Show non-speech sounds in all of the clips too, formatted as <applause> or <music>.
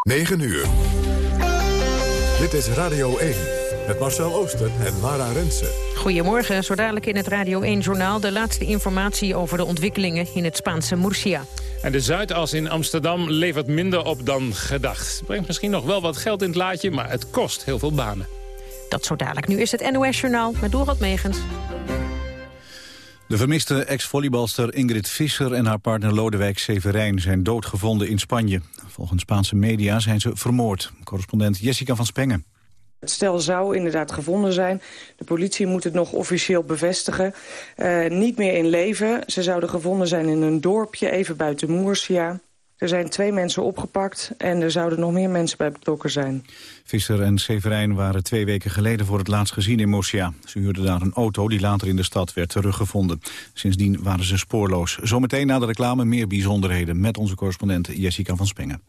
9 uur. Dit is Radio 1 met Marcel Ooster en Lara Rensen. Goedemorgen, zo dadelijk in het Radio 1-journaal... de laatste informatie over de ontwikkelingen in het Spaanse Murcia. En de Zuidas in Amsterdam levert minder op dan gedacht. Brengt misschien nog wel wat geld in het laadje, maar het kost heel veel banen. Dat zo dadelijk. Nu is het NOS-journaal met Dorot Megens. De vermiste ex-volleybalster Ingrid Visser en haar partner Lodewijk Severijn zijn doodgevonden in Spanje. Volgens Spaanse media zijn ze vermoord. Correspondent Jessica van Spengen. Het stel zou inderdaad gevonden zijn. De politie moet het nog officieel bevestigen. Uh, niet meer in leven. Ze zouden gevonden zijn in een dorpje even buiten Moersia. Er zijn twee mensen opgepakt en er zouden nog meer mensen bij betrokken zijn. Visser en Severijn waren twee weken geleden voor het laatst gezien in Mosia. Ze huurden daar een auto die later in de stad werd teruggevonden. Sindsdien waren ze spoorloos. Zometeen na de reclame meer bijzonderheden met onze correspondent Jessica van Spengen.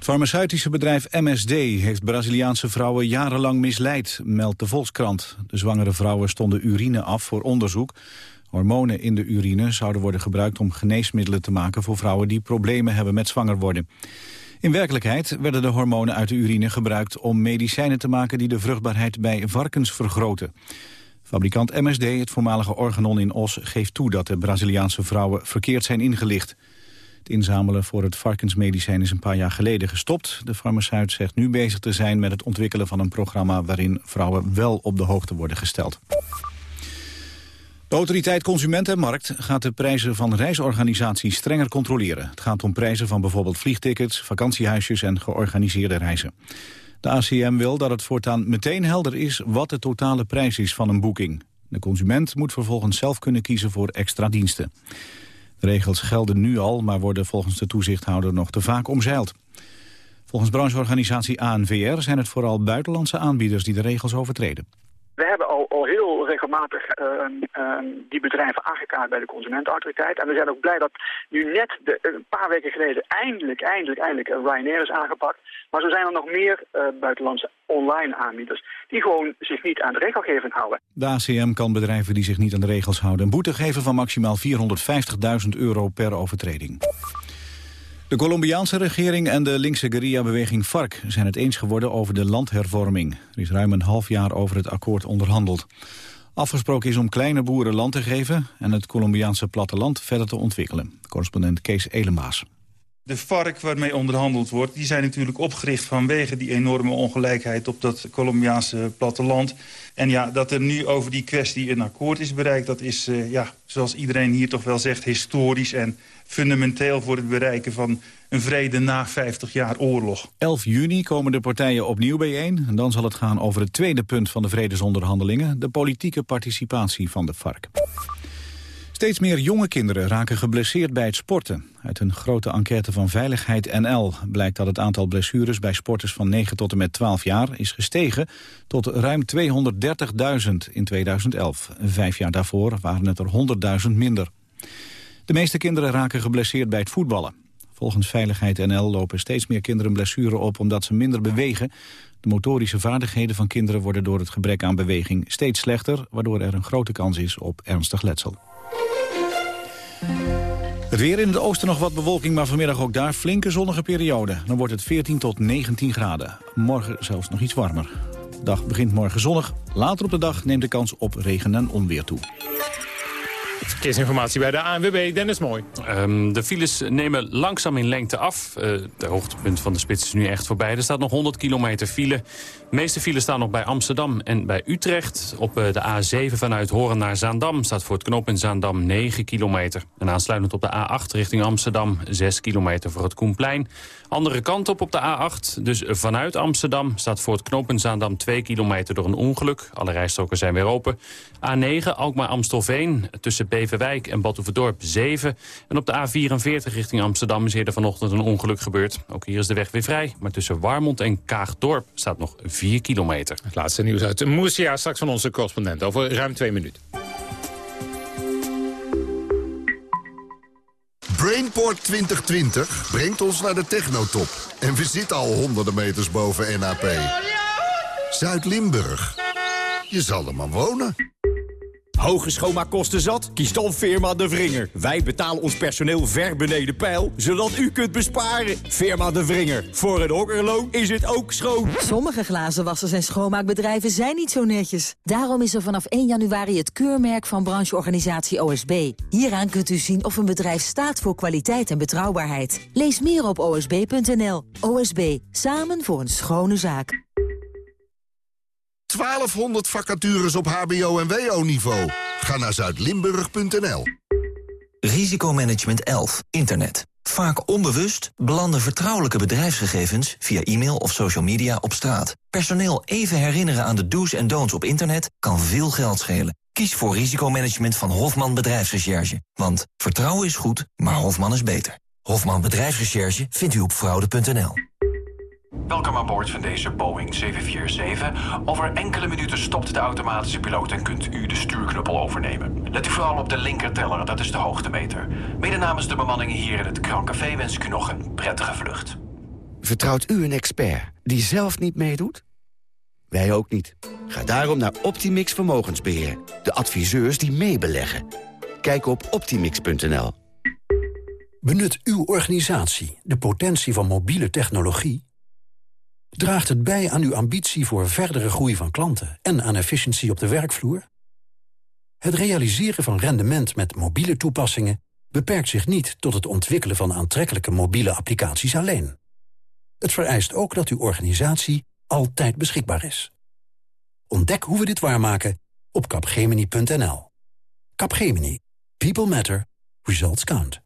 Het farmaceutische bedrijf MSD heeft Braziliaanse vrouwen jarenlang misleid, meldt de Volkskrant. De zwangere vrouwen stonden urine af voor onderzoek. Hormonen in de urine zouden worden gebruikt om geneesmiddelen te maken voor vrouwen die problemen hebben met zwanger worden. In werkelijkheid werden de hormonen uit de urine gebruikt om medicijnen te maken die de vruchtbaarheid bij varkens vergroten. Fabrikant MSD, het voormalige organon in Os, geeft toe dat de Braziliaanse vrouwen verkeerd zijn ingelicht. Het inzamelen voor het varkensmedicijn is een paar jaar geleden gestopt. De farmaceut zegt nu bezig te zijn met het ontwikkelen van een programma waarin vrouwen wel op de hoogte worden gesteld. Autoriteit Consument en Markt gaat de prijzen van reisorganisaties strenger controleren. Het gaat om prijzen van bijvoorbeeld vliegtickets, vakantiehuisjes en georganiseerde reizen. De ACM wil dat het voortaan meteen helder is wat de totale prijs is van een boeking. De consument moet vervolgens zelf kunnen kiezen voor extra diensten. De regels gelden nu al, maar worden volgens de toezichthouder nog te vaak omzeild. Volgens brancheorganisatie ANVR zijn het vooral buitenlandse aanbieders die de regels overtreden. We hebben al, al heel regelmatig uh, die bedrijven aangekaart bij de consumentenautoriteit. En we zijn ook blij dat nu net de, een paar weken geleden eindelijk, eindelijk, eindelijk Ryanair is aangepakt. Maar zo zijn er nog meer uh, buitenlandse online aanbieders die gewoon zich niet aan de regelgeving houden. De ACM kan bedrijven die zich niet aan de regels houden een boete geven van maximaal 450.000 euro per overtreding. De Colombiaanse regering en de linkse guerrilla-beweging FARC zijn het eens geworden over de landhervorming. Er is ruim een half jaar over het akkoord onderhandeld. Afgesproken is om kleine boeren land te geven en het Colombiaanse platteland verder te ontwikkelen. Correspondent Kees Elemaas. De FARC waarmee onderhandeld wordt, die zijn natuurlijk opgericht vanwege die enorme ongelijkheid op dat Colombiaanse platteland. En ja, dat er nu over die kwestie een akkoord is bereikt, dat is, uh, ja, zoals iedereen hier toch wel zegt, historisch en fundamenteel voor het bereiken van een vrede na 50 jaar oorlog. 11 juni komen de partijen opnieuw bijeen. En dan zal het gaan over het tweede punt van de vredesonderhandelingen... de politieke participatie van de FARC. Steeds meer jonge kinderen raken geblesseerd bij het sporten. Uit een grote enquête van Veiligheid NL blijkt dat het aantal blessures bij sporters van 9 tot en met 12 jaar is gestegen tot ruim 230.000 in 2011. Vijf jaar daarvoor waren het er 100.000 minder. De meeste kinderen raken geblesseerd bij het voetballen. Volgens Veiligheid NL lopen steeds meer kinderen blessuren op omdat ze minder bewegen. De motorische vaardigheden van kinderen worden door het gebrek aan beweging steeds slechter, waardoor er een grote kans is op ernstig letsel. Het weer in het oosten nog wat bewolking, maar vanmiddag ook daar flinke zonnige periode. Dan wordt het 14 tot 19 graden. Morgen zelfs nog iets warmer. De dag begint morgen zonnig. Later op de dag neemt de kans op regen en onweer toe. Verkeersinformatie bij de ANWB, Dennis Mooi. Um, de files nemen langzaam in lengte af. Uh, de hoogtepunt van de spits is nu echt voorbij. Er staat nog 100 kilometer file. De meeste files staan nog bij Amsterdam en bij Utrecht. Op uh, de A7 vanuit Horen naar Zaandam staat voor het knooppunt Zaandam 9 kilometer. En aansluitend op de A8 richting Amsterdam 6 kilometer voor het Koenplein. Andere kant op op de A8, dus vanuit Amsterdam... staat voor het knooppunt Zaandam 2 kilometer door een ongeluk. Alle rijstroken zijn weer open. A9, Alkmaar-Amstelveen, tussen Beverwijk en Badhoevedorp 7. En op de A44 richting Amsterdam is eerder vanochtend een ongeluk gebeurd. Ook hier is de weg weer vrij, maar tussen Warmond en Kaagdorp staat nog 4 kilometer. Het laatste nieuws uit Moesia, straks van onze correspondent over ruim twee minuten. Brainport 2020 brengt ons naar de technotop. En we zitten al honderden meters boven NAP. Zuid-Limburg. Je zal er maar wonen. Hoge schoonmaakkosten zat? Kies dan Firma De Vringer. Wij betalen ons personeel ver beneden pijl, zodat u kunt besparen. Firma De Vringer. Voor een hokkerloon is het ook schoon. Sommige glazenwassers en schoonmaakbedrijven zijn niet zo netjes. Daarom is er vanaf 1 januari het keurmerk van brancheorganisatie OSB. Hieraan kunt u zien of een bedrijf staat voor kwaliteit en betrouwbaarheid. Lees meer op osb.nl. OSB, samen voor een schone zaak. 1200 vacatures op hbo- en wo-niveau. Ga naar zuidlimburg.nl. Risicomanagement 11. Internet. Vaak onbewust belanden vertrouwelijke bedrijfsgegevens... via e-mail of social media op straat. Personeel even herinneren aan de do's en don'ts op internet... kan veel geld schelen. Kies voor risicomanagement van Hofman Bedrijfsrecherche. Want vertrouwen is goed, maar Hofman is beter. Hofman Bedrijfsrecherche vindt u op fraude.nl. Welkom aan boord van deze Boeing 747. Over enkele minuten stopt de automatische piloot en kunt u de stuurknuppel overnemen. Let u vooral op de linkerteller, dat is de hoogtemeter. Mede namens de bemanning hier in het Krancafé wens ik u nog een prettige vlucht. Vertrouwt u een expert die zelf niet meedoet? Wij ook niet. Ga daarom naar Optimix Vermogensbeheer. De adviseurs die meebeleggen. Kijk op optimix.nl. Benut uw organisatie de potentie van mobiele technologie? Draagt het bij aan uw ambitie voor verdere groei van klanten en aan efficiëntie op de werkvloer? Het realiseren van rendement met mobiele toepassingen beperkt zich niet tot het ontwikkelen van aantrekkelijke mobiele applicaties alleen. Het vereist ook dat uw organisatie altijd beschikbaar is. Ontdek hoe we dit waarmaken op capgemini.nl. Capgemini. People matter. Results count.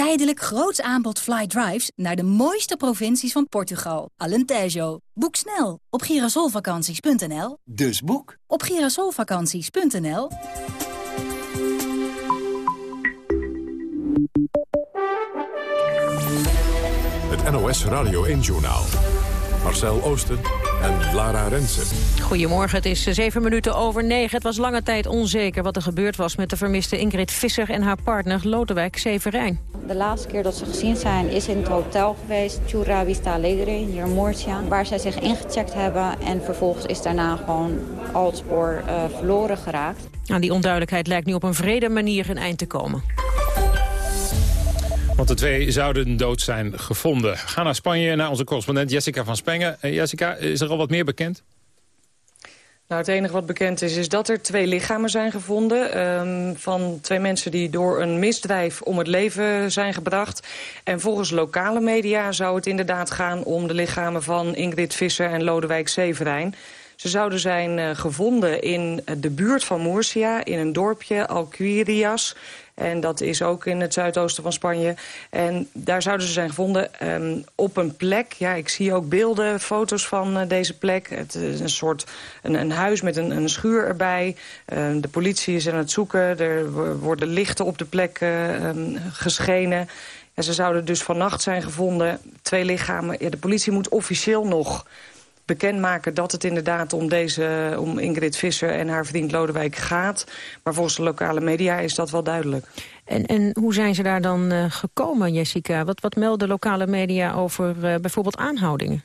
Tijdelijk groots aanbod fly drives naar de mooiste provincies van Portugal. Alentejo. Boek snel op girasolvakanties.nl. Dus boek op girasolvakanties.nl. Het NOS Radio 1-journaal. Marcel Oosten en Lara Rensen. Goedemorgen, het is zeven minuten over negen. Het was lange tijd onzeker wat er gebeurd was met de vermiste Ingrid Visser en haar partner Lodewijk Severijn. De laatste keer dat ze gezien zijn is in het hotel geweest, Chura Vista Alegre, hier in Murcia, waar zij zich ingecheckt hebben en vervolgens is daarna gewoon al het spoor uh, verloren geraakt. Aan die onduidelijkheid lijkt nu op een vrede manier een eind te komen. Want de twee zouden dood zijn gevonden. Gaan naar Spanje, naar onze correspondent Jessica van Spengen. Uh, Jessica, is er al wat meer bekend? Nou, het enige wat bekend is, is dat er twee lichamen zijn gevonden... Um, van twee mensen die door een misdrijf om het leven zijn gebracht. En volgens lokale media zou het inderdaad gaan om de lichamen van Ingrid Visser en Lodewijk Severijn. Ze zouden zijn uh, gevonden in de buurt van Murcia, in een dorpje, Alquirias... En dat is ook in het zuidoosten van Spanje. En daar zouden ze zijn gevonden um, op een plek. Ja, ik zie ook beelden, foto's van uh, deze plek. Het is een soort een, een huis met een, een schuur erbij. Uh, de politie is aan het zoeken. Er worden lichten op de plek um, geschenen. En ze zouden dus vannacht zijn gevonden. Twee lichamen. De politie moet officieel nog bekendmaken dat het inderdaad om, deze, om Ingrid Visser en haar vriend Lodewijk gaat. Maar volgens de lokale media is dat wel duidelijk. En, en hoe zijn ze daar dan uh, gekomen, Jessica? Wat, wat melden lokale media over uh, bijvoorbeeld aanhoudingen?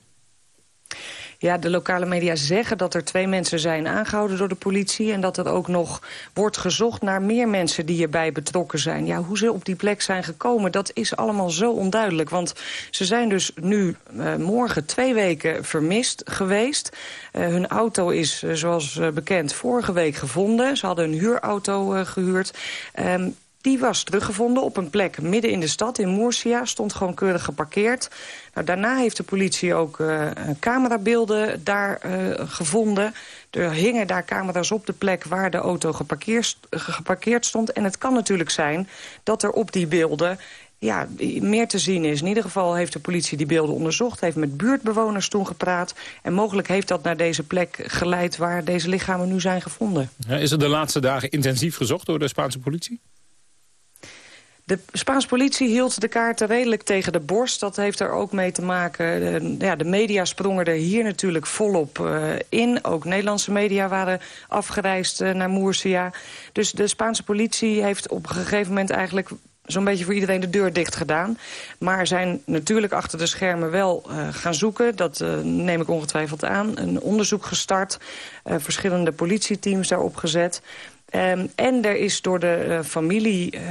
Ja, de lokale media zeggen dat er twee mensen zijn aangehouden door de politie... en dat er ook nog wordt gezocht naar meer mensen die erbij betrokken zijn. Ja, hoe ze op die plek zijn gekomen, dat is allemaal zo onduidelijk. Want ze zijn dus nu uh, morgen twee weken vermist geweest. Uh, hun auto is, uh, zoals bekend, vorige week gevonden. Ze hadden een huurauto gehuurd. Um, die was teruggevonden op een plek midden in de stad, in Murcia. Stond gewoon keurig geparkeerd. Nou, daarna heeft de politie ook uh, camerabeelden daar uh, gevonden. Er hingen daar camera's op de plek waar de auto geparkeerd, geparkeerd stond. En het kan natuurlijk zijn dat er op die beelden ja, meer te zien is. In ieder geval heeft de politie die beelden onderzocht... heeft met buurtbewoners toen gepraat... en mogelijk heeft dat naar deze plek geleid... waar deze lichamen nu zijn gevonden. Is er de laatste dagen intensief gezocht door de Spaanse politie? De Spaanse politie hield de kaarten redelijk tegen de borst. Dat heeft er ook mee te maken. De, ja, de media sprongen er hier natuurlijk volop uh, in. Ook Nederlandse media waren afgereisd uh, naar Murcia. Dus de Spaanse politie heeft op een gegeven moment eigenlijk zo'n beetje voor iedereen de deur dicht gedaan. Maar zijn natuurlijk achter de schermen wel uh, gaan zoeken. Dat neem ik ongetwijfeld aan. Een onderzoek gestart. Verschillende politieteams daarop gezet. Um, en er is door de uh, familie uh,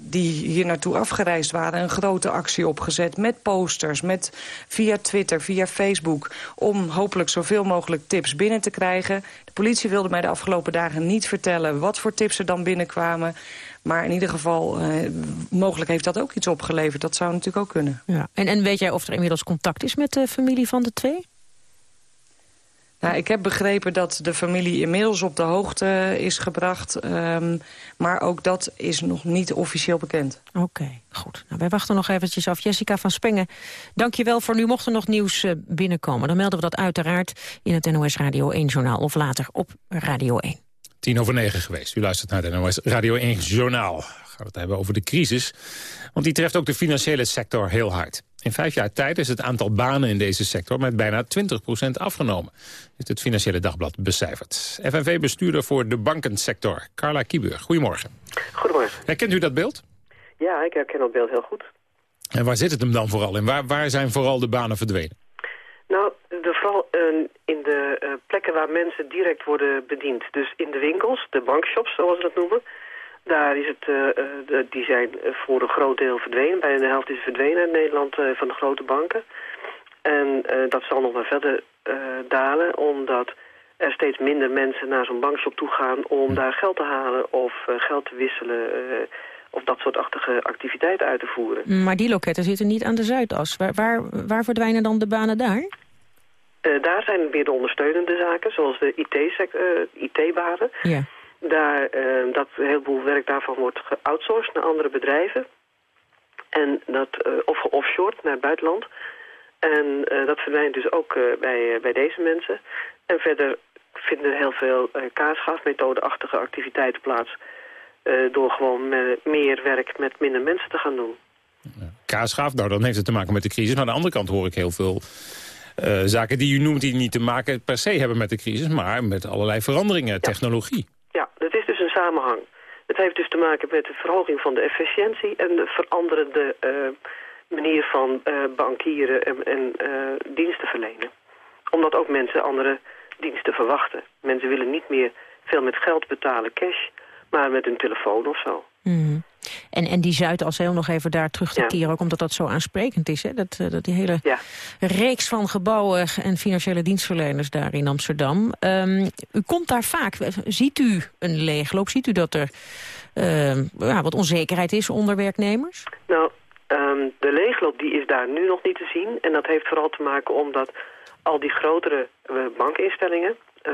die hier naartoe afgereisd waren... een grote actie opgezet met posters, met, via Twitter, via Facebook... om hopelijk zoveel mogelijk tips binnen te krijgen. De politie wilde mij de afgelopen dagen niet vertellen... wat voor tips er dan binnenkwamen. Maar in ieder geval, uh, mogelijk heeft dat ook iets opgeleverd. Dat zou natuurlijk ook kunnen. Ja. En, en weet jij of er inmiddels contact is met de familie van de twee? Nou, ik heb begrepen dat de familie inmiddels op de hoogte is gebracht. Um, maar ook dat is nog niet officieel bekend. Oké, okay, goed. Nou, wij wachten nog eventjes af. Jessica van Spengen, dank je wel voor nu. Mocht er nog nieuws uh, binnenkomen, dan melden we dat uiteraard... in het NOS Radio 1-journaal of later op Radio 1. Tien over negen geweest. U luistert naar het NOS Radio 1 Journaal. Gaan we het hebben over de crisis. Want die treft ook de financiële sector heel hard. In vijf jaar tijd is het aantal banen in deze sector met bijna 20% afgenomen. Is het Financiële Dagblad becijferd. FNV-bestuurder voor de bankensector, Carla Kiebuur. Goedemorgen. Goedemorgen. Herkent u dat beeld? Ja, ik herken dat beeld heel goed. En waar zit het hem dan vooral in? Waar, waar zijn vooral de banen verdwenen? Nou, de, vooral uh, in de uh, plekken waar mensen direct worden bediend. Dus in de winkels, de bankshops zoals we dat noemen... Daar is het, uh, die zijn voor een groot deel verdwenen. Bijna de helft is verdwenen in Nederland van de grote banken. En dat zal nog maar verder dalen, omdat er steeds minder mensen naar zo'n bankshop toe gaan om daar geld te halen of geld te wisselen of dat soort achtige activiteiten uit te voeren. Maar die loketten zitten niet aan de Zuidas. Waar, waar, waar verdwijnen dan de banen daar? daar zijn weer de ondersteunende zaken, zoals de IT-banen. IT ja daar, uh, dat een heleboel werk daarvan wordt geoutsourced naar andere bedrijven. En dat, uh, of geoffshored naar het buitenland. En uh, dat verdwijnt dus ook bij, bij deze mensen. En verder vinden heel veel kaasgaafmethodeachtige activiteiten plaats... door gewoon meer werk met minder mensen te gaan doen. Kaasgaaf, nou dan heeft het te maken met de crisis. Maar aan de andere kant hoor ik heel veel... zaken die u noemt die niet te maken per se hebben met de crisis... maar met allerlei veranderingen, ja. technologie. Ja, dat is dus een samenhang. Het heeft dus te maken met de verhoging van de efficiëntie... en de veranderende uh, manier van uh, bankieren en, en uh, diensten verlenen. Omdat ook mensen andere diensten verwachten. Mensen willen niet meer veel met geld betalen, cash... maar met hun telefoon of zo. Mm. En, en die Zuidas, om nog even daar terug te keren... Ook omdat dat zo aansprekend is, hè? Dat, dat die hele ja. reeks van gebouwen... en financiële dienstverleners daar in Amsterdam. Um, u komt daar vaak. Ziet u een leegloop? Ziet u dat er uh, ja, wat onzekerheid is onder werknemers? Nou, um, de leegloop die is daar nu nog niet te zien. En dat heeft vooral te maken omdat al die grotere uh, bankinstellingen... Uh,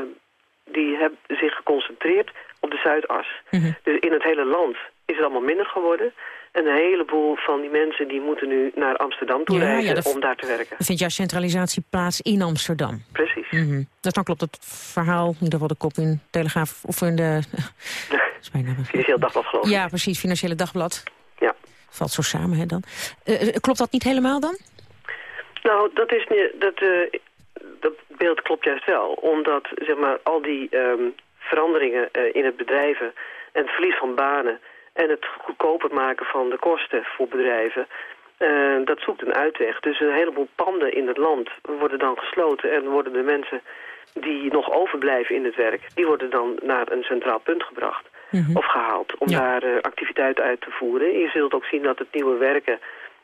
die hebben zich geconcentreerd op de Zuidas. Mm -hmm. Dus in het hele land is het allemaal minder geworden. En een heleboel van die mensen die moeten nu naar Amsterdam toe ja, reizen ja, om daar te werken. Vindt jouw centralisatie plaats in Amsterdam? Precies. Mm -hmm. Dus dan klopt het verhaal, in ieder geval de kop in Telegraaf of in de... <laughs> Financieel Dagblad geloof ik. Ja, precies, Financiële Dagblad. Ja. Valt zo samen, hè, dan. Uh, klopt dat niet helemaal dan? Nou, dat is niet... Dat, uh, dat beeld klopt juist wel. Omdat, zeg maar, al die um, veranderingen uh, in het bedrijven... en het verlies van banen en het goedkoper maken van de kosten voor bedrijven... Uh, dat zoekt een uitweg. Dus een heleboel panden in het land worden dan gesloten... en worden de mensen die nog overblijven in het werk... die worden dan naar een centraal punt gebracht mm -hmm. of gehaald... om Ja. daar uh, activiteiten uit te voeren. Je zult ook zien dat het nieuwe werken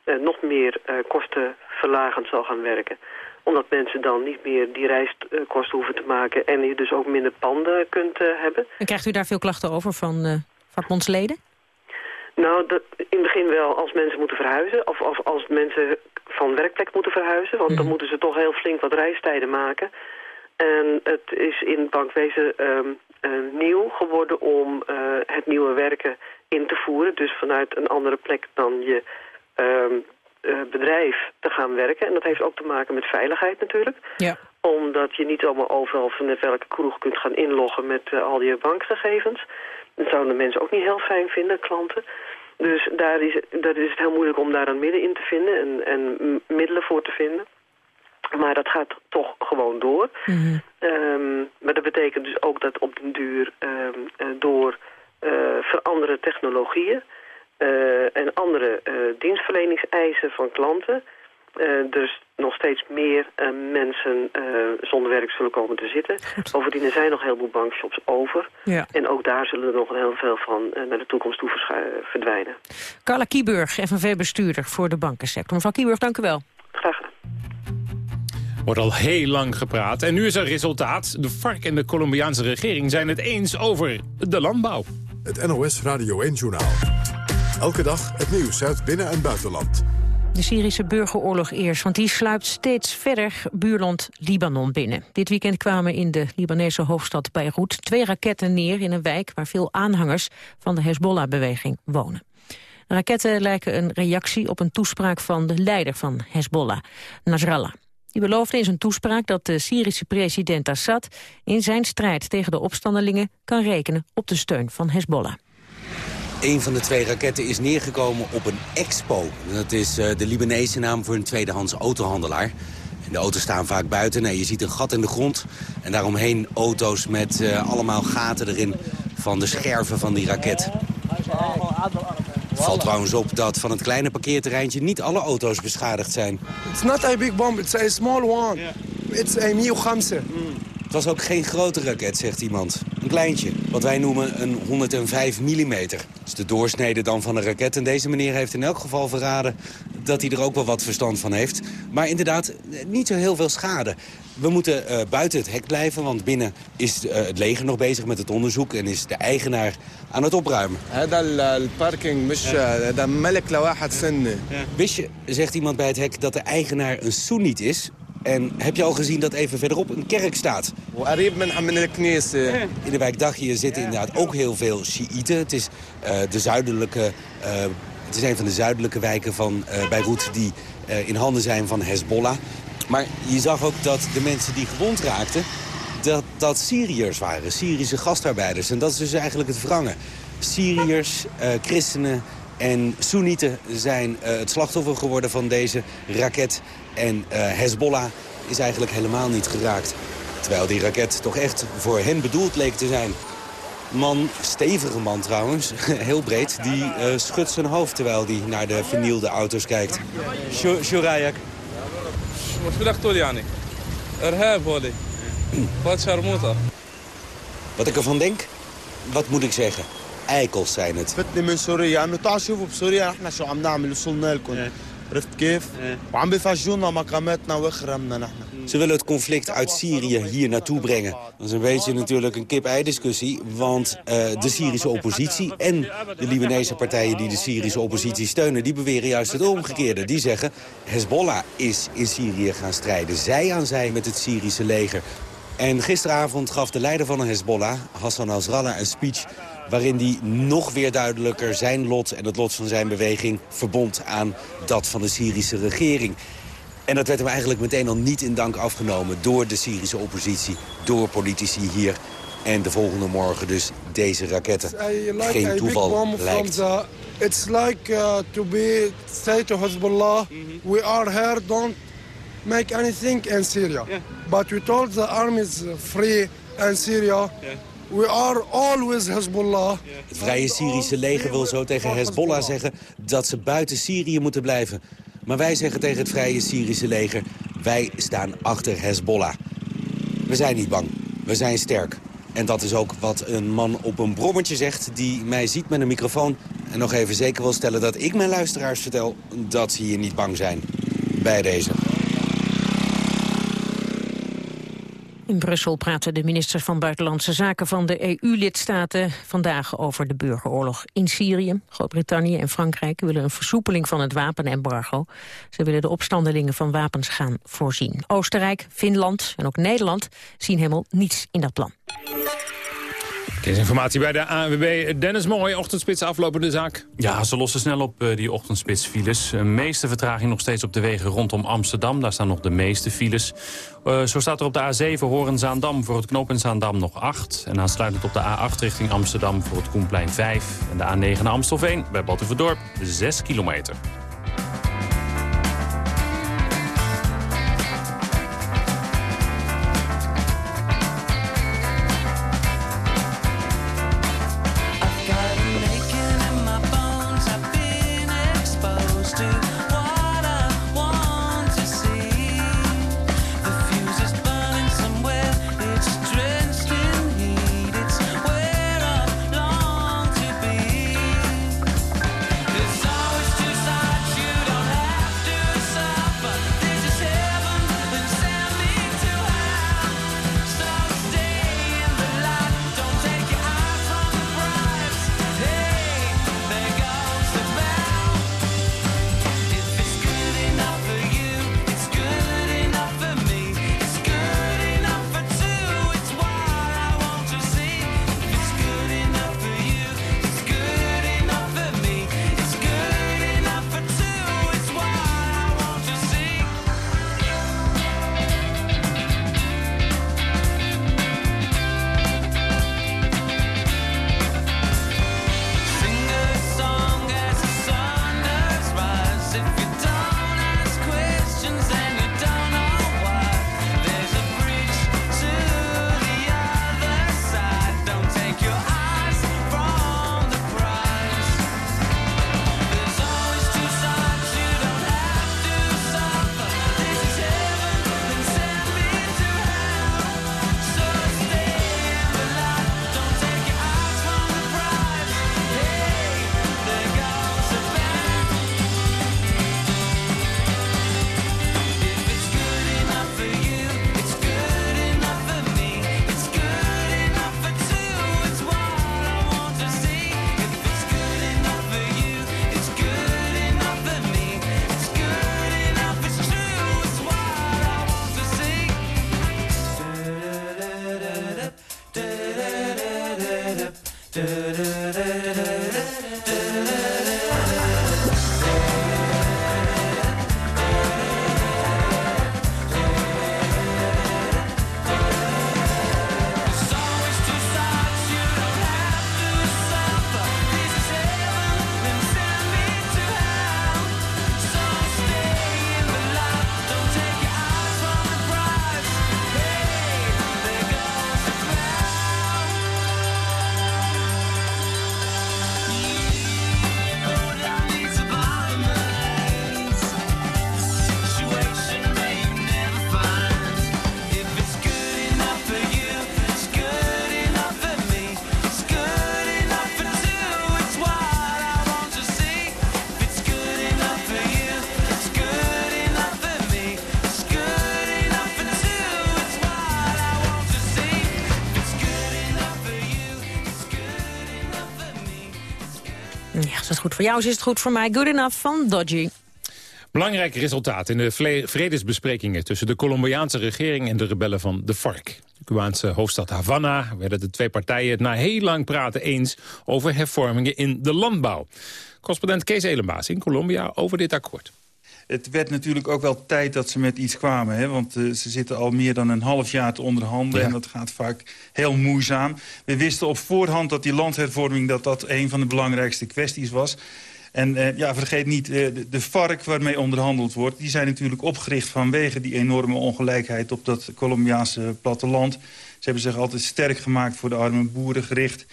uh, nog meer kostenverlagend zal gaan werken omdat mensen dan niet meer die reiskosten hoeven te maken... en je dus ook minder panden kunt hebben. En krijgt u daar veel klachten over van vakbondsleden? Nou, dat, in het begin wel als mensen moeten verhuizen. Of als, als mensen van werkplek moeten verhuizen. Want mm. dan moeten ze toch heel flink wat reistijden maken. En het is in het bankwezen um, uh, nieuw geworden om uh, het nieuwe werken in te voeren. Dus vanuit een andere plek dan je um, uh, bedrijf te gaan werken. En dat heeft ook te maken met veiligheid natuurlijk. Ja. Omdat je niet allemaal overal vanuit welke kroeg kunt gaan inloggen met al je bankgegevens. Dat zouden de mensen ook niet heel fijn vinden, klanten. Dus daar is, dat is het heel moeilijk om daar een midden in te vinden en, en middelen voor te vinden. Maar dat gaat toch gewoon door. Mm -hmm. um, maar dat betekent dus ook dat op den duur um, door uh, veranderde technologieën... en andere dienstverleningseisen van klanten. Dus nog steeds meer mensen zonder werk zullen komen te zitten. Bovendien er zijn nog heel veel bankshops over. Ja. En ook daar zullen er nog heel veel van naar de toekomst toe verdwijnen. Carla Kieburg, FNV-bestuurder voor de bankensector. Mevrouw Kieburg, dank u wel. Graag gedaan. Wordt al heel lang gepraat en nu is er resultaat. De FARC en de Colombiaanse regering zijn het eens over de landbouw. Het NOS Radio 1-journaal. Elke dag het nieuws uit binnen- en buitenland. De Syrische burgeroorlog eerst, want die sluipt steeds verder buurland Libanon binnen. Dit weekend kwamen in de Libanese hoofdstad Beirut twee raketten neer in een wijk waar veel aanhangers van de Hezbollah-beweging wonen. Raketten lijken een reactie op een toespraak van de leider van Hezbollah, Nasrallah. Die beloofde in zijn toespraak dat de Syrische president Assad in zijn strijd tegen de opstandelingen kan rekenen op de steun van Hezbollah. Een van de twee raketten is neergekomen op een expo. Dat is uh, de Libanese naam voor een tweedehands autohandelaar. En de auto's staan vaak buiten. Nee, je ziet een gat in de grond. En daaromheen auto's met uh, allemaal gaten erin van de scherven van die raket. Valt trouwens op dat van het kleine parkeerterreintje niet alle auto's beschadigd zijn. It's not a big bomb, it's a small one. It's a Mio Khamsa. Het was ook geen grote raket, zegt iemand. Een kleintje, wat wij noemen een 105 mm. Dat is de doorsnede dan van een raket. En deze meneer heeft in elk geval verraden dat hij er ook wel wat verstand van heeft. Maar inderdaad, niet zo heel veel schade. We moeten uh, buiten het hek blijven, want binnen is uh, het leger nog bezig met het onderzoek... en is de eigenaar aan het opruimen. Wist je, zegt iemand bij het hek, dat de eigenaar een Soeniet is... En heb je al gezien dat even verderop een kerk staat? In de wijk Dagië zitten inderdaad ook heel veel Shiiten. Het is, uh, de zuidelijke, uh, het is een van de zuidelijke wijken van uh, Beirut die in handen zijn van Hezbollah. Maar je zag ook dat de mensen die gewond raakten, dat dat Syriërs waren. Syrische gastarbeiders. En dat is dus eigenlijk het wrangen. Syriërs, christenen en Soenieten zijn het slachtoffer geworden van deze raket. En uh, Hezbollah is eigenlijk helemaal niet geraakt. Terwijl die raket toch echt voor hen bedoeld leek te zijn. Man, stevige man trouwens, <laughs> heel breed, die uh, schudt zijn hoofd terwijl hij naar de vernielde auto's kijkt. Shurayak. Wat ik ervan denk? Wat moet ik zeggen? Eikels zijn het. Ze willen het conflict uit Syrië hier naartoe brengen. Dat is een beetje natuurlijk een kip-ei-discussie. Want uh, de Syrische oppositie en de Libanese partijen die de Syrische oppositie steunen... die beweren juist het omgekeerde. Die zeggen, Hezbollah is in Syrië gaan strijden. Zij aan zij met het Syrische leger. En gisteravond gaf de leider van de Hezbollah, Hassan Nasrallah, een speech waarin hij nog weer duidelijker zijn lot en het lot van zijn beweging verbond aan dat van de Syrische regering. En dat werd hem eigenlijk meteen al niet in dank afgenomen door de Syrische oppositie, door politici hier. En de volgende morgen dus deze raketten. Geen toeval lijkt. It's like uh, to be say to Hezbollah, we are here, don't make anything in Syria. But we told the armies free in Syria. We are always Hezbollah. Het Vrije Syrische leger wil zo tegen Hezbollah zeggen dat ze buiten Syrië moeten blijven. Maar wij zeggen tegen het Vrije Syrische leger, wij staan achter Hezbollah. We zijn niet bang, we zijn sterk. En dat is ook wat een man op een brommertje zegt die mij ziet met een microfoon... en nog even zeker wil stellen dat ik mijn luisteraars vertel dat ze hier niet bang zijn. Bij deze. In Brussel praten de ministers van Buitenlandse Zaken van de EU-lidstaten vandaag over de burgeroorlog in Syrië. Groot-Brittannië en Frankrijk willen een versoepeling van het wapenembargo. Ze willen de opstandelingen van wapens gaan voorzien. Oostenrijk, Finland en ook Nederland zien helemaal niets in dat plan. Informatie bij de ANWB. Dennis Mooi, ochtendspits aflopende zaak. Ja, ze lossen snel op uh, die ochtendspitsfiles. De meeste vertraging nog steeds op de wegen rondom Amsterdam. Daar staan nog de meeste files. Uh, zo staat er op de A7 Horen-Zaandam voor het knooppunt Zaandam nog 8. En aansluitend op de A8 richting Amsterdam voor het Koenplein 5. En de A9 naar Amstelveen bij Batuverdorp 6 kilometer. Goed voor jou is, is het goed voor mij. Good enough van Dodgy. Belangrijk resultaat in de vredesbesprekingen tussen de Colombiaanse regering en de rebellen van de FARC. De Cubaanse hoofdstad Havana werden de twee partijen het na heel lang praten eens over hervormingen in de landbouw. Correspondent Kees Elenbaas in Colombia over dit akkoord. Het werd natuurlijk ook wel tijd dat ze met iets kwamen. Hè? Want uh, ze zitten al meer dan een half jaar te onderhandelen. Ja. En dat gaat vaak heel moeizaam. We wisten op voorhand dat die landhervorming dat dat een van de belangrijkste kwesties was. En uh, ja, vergeet niet, uh, de, de vark waarmee onderhandeld wordt... die zijn natuurlijk opgericht vanwege die enorme ongelijkheid... op dat Colombiaanse platteland. Ze hebben zich altijd sterk gemaakt voor de arme boeren gericht...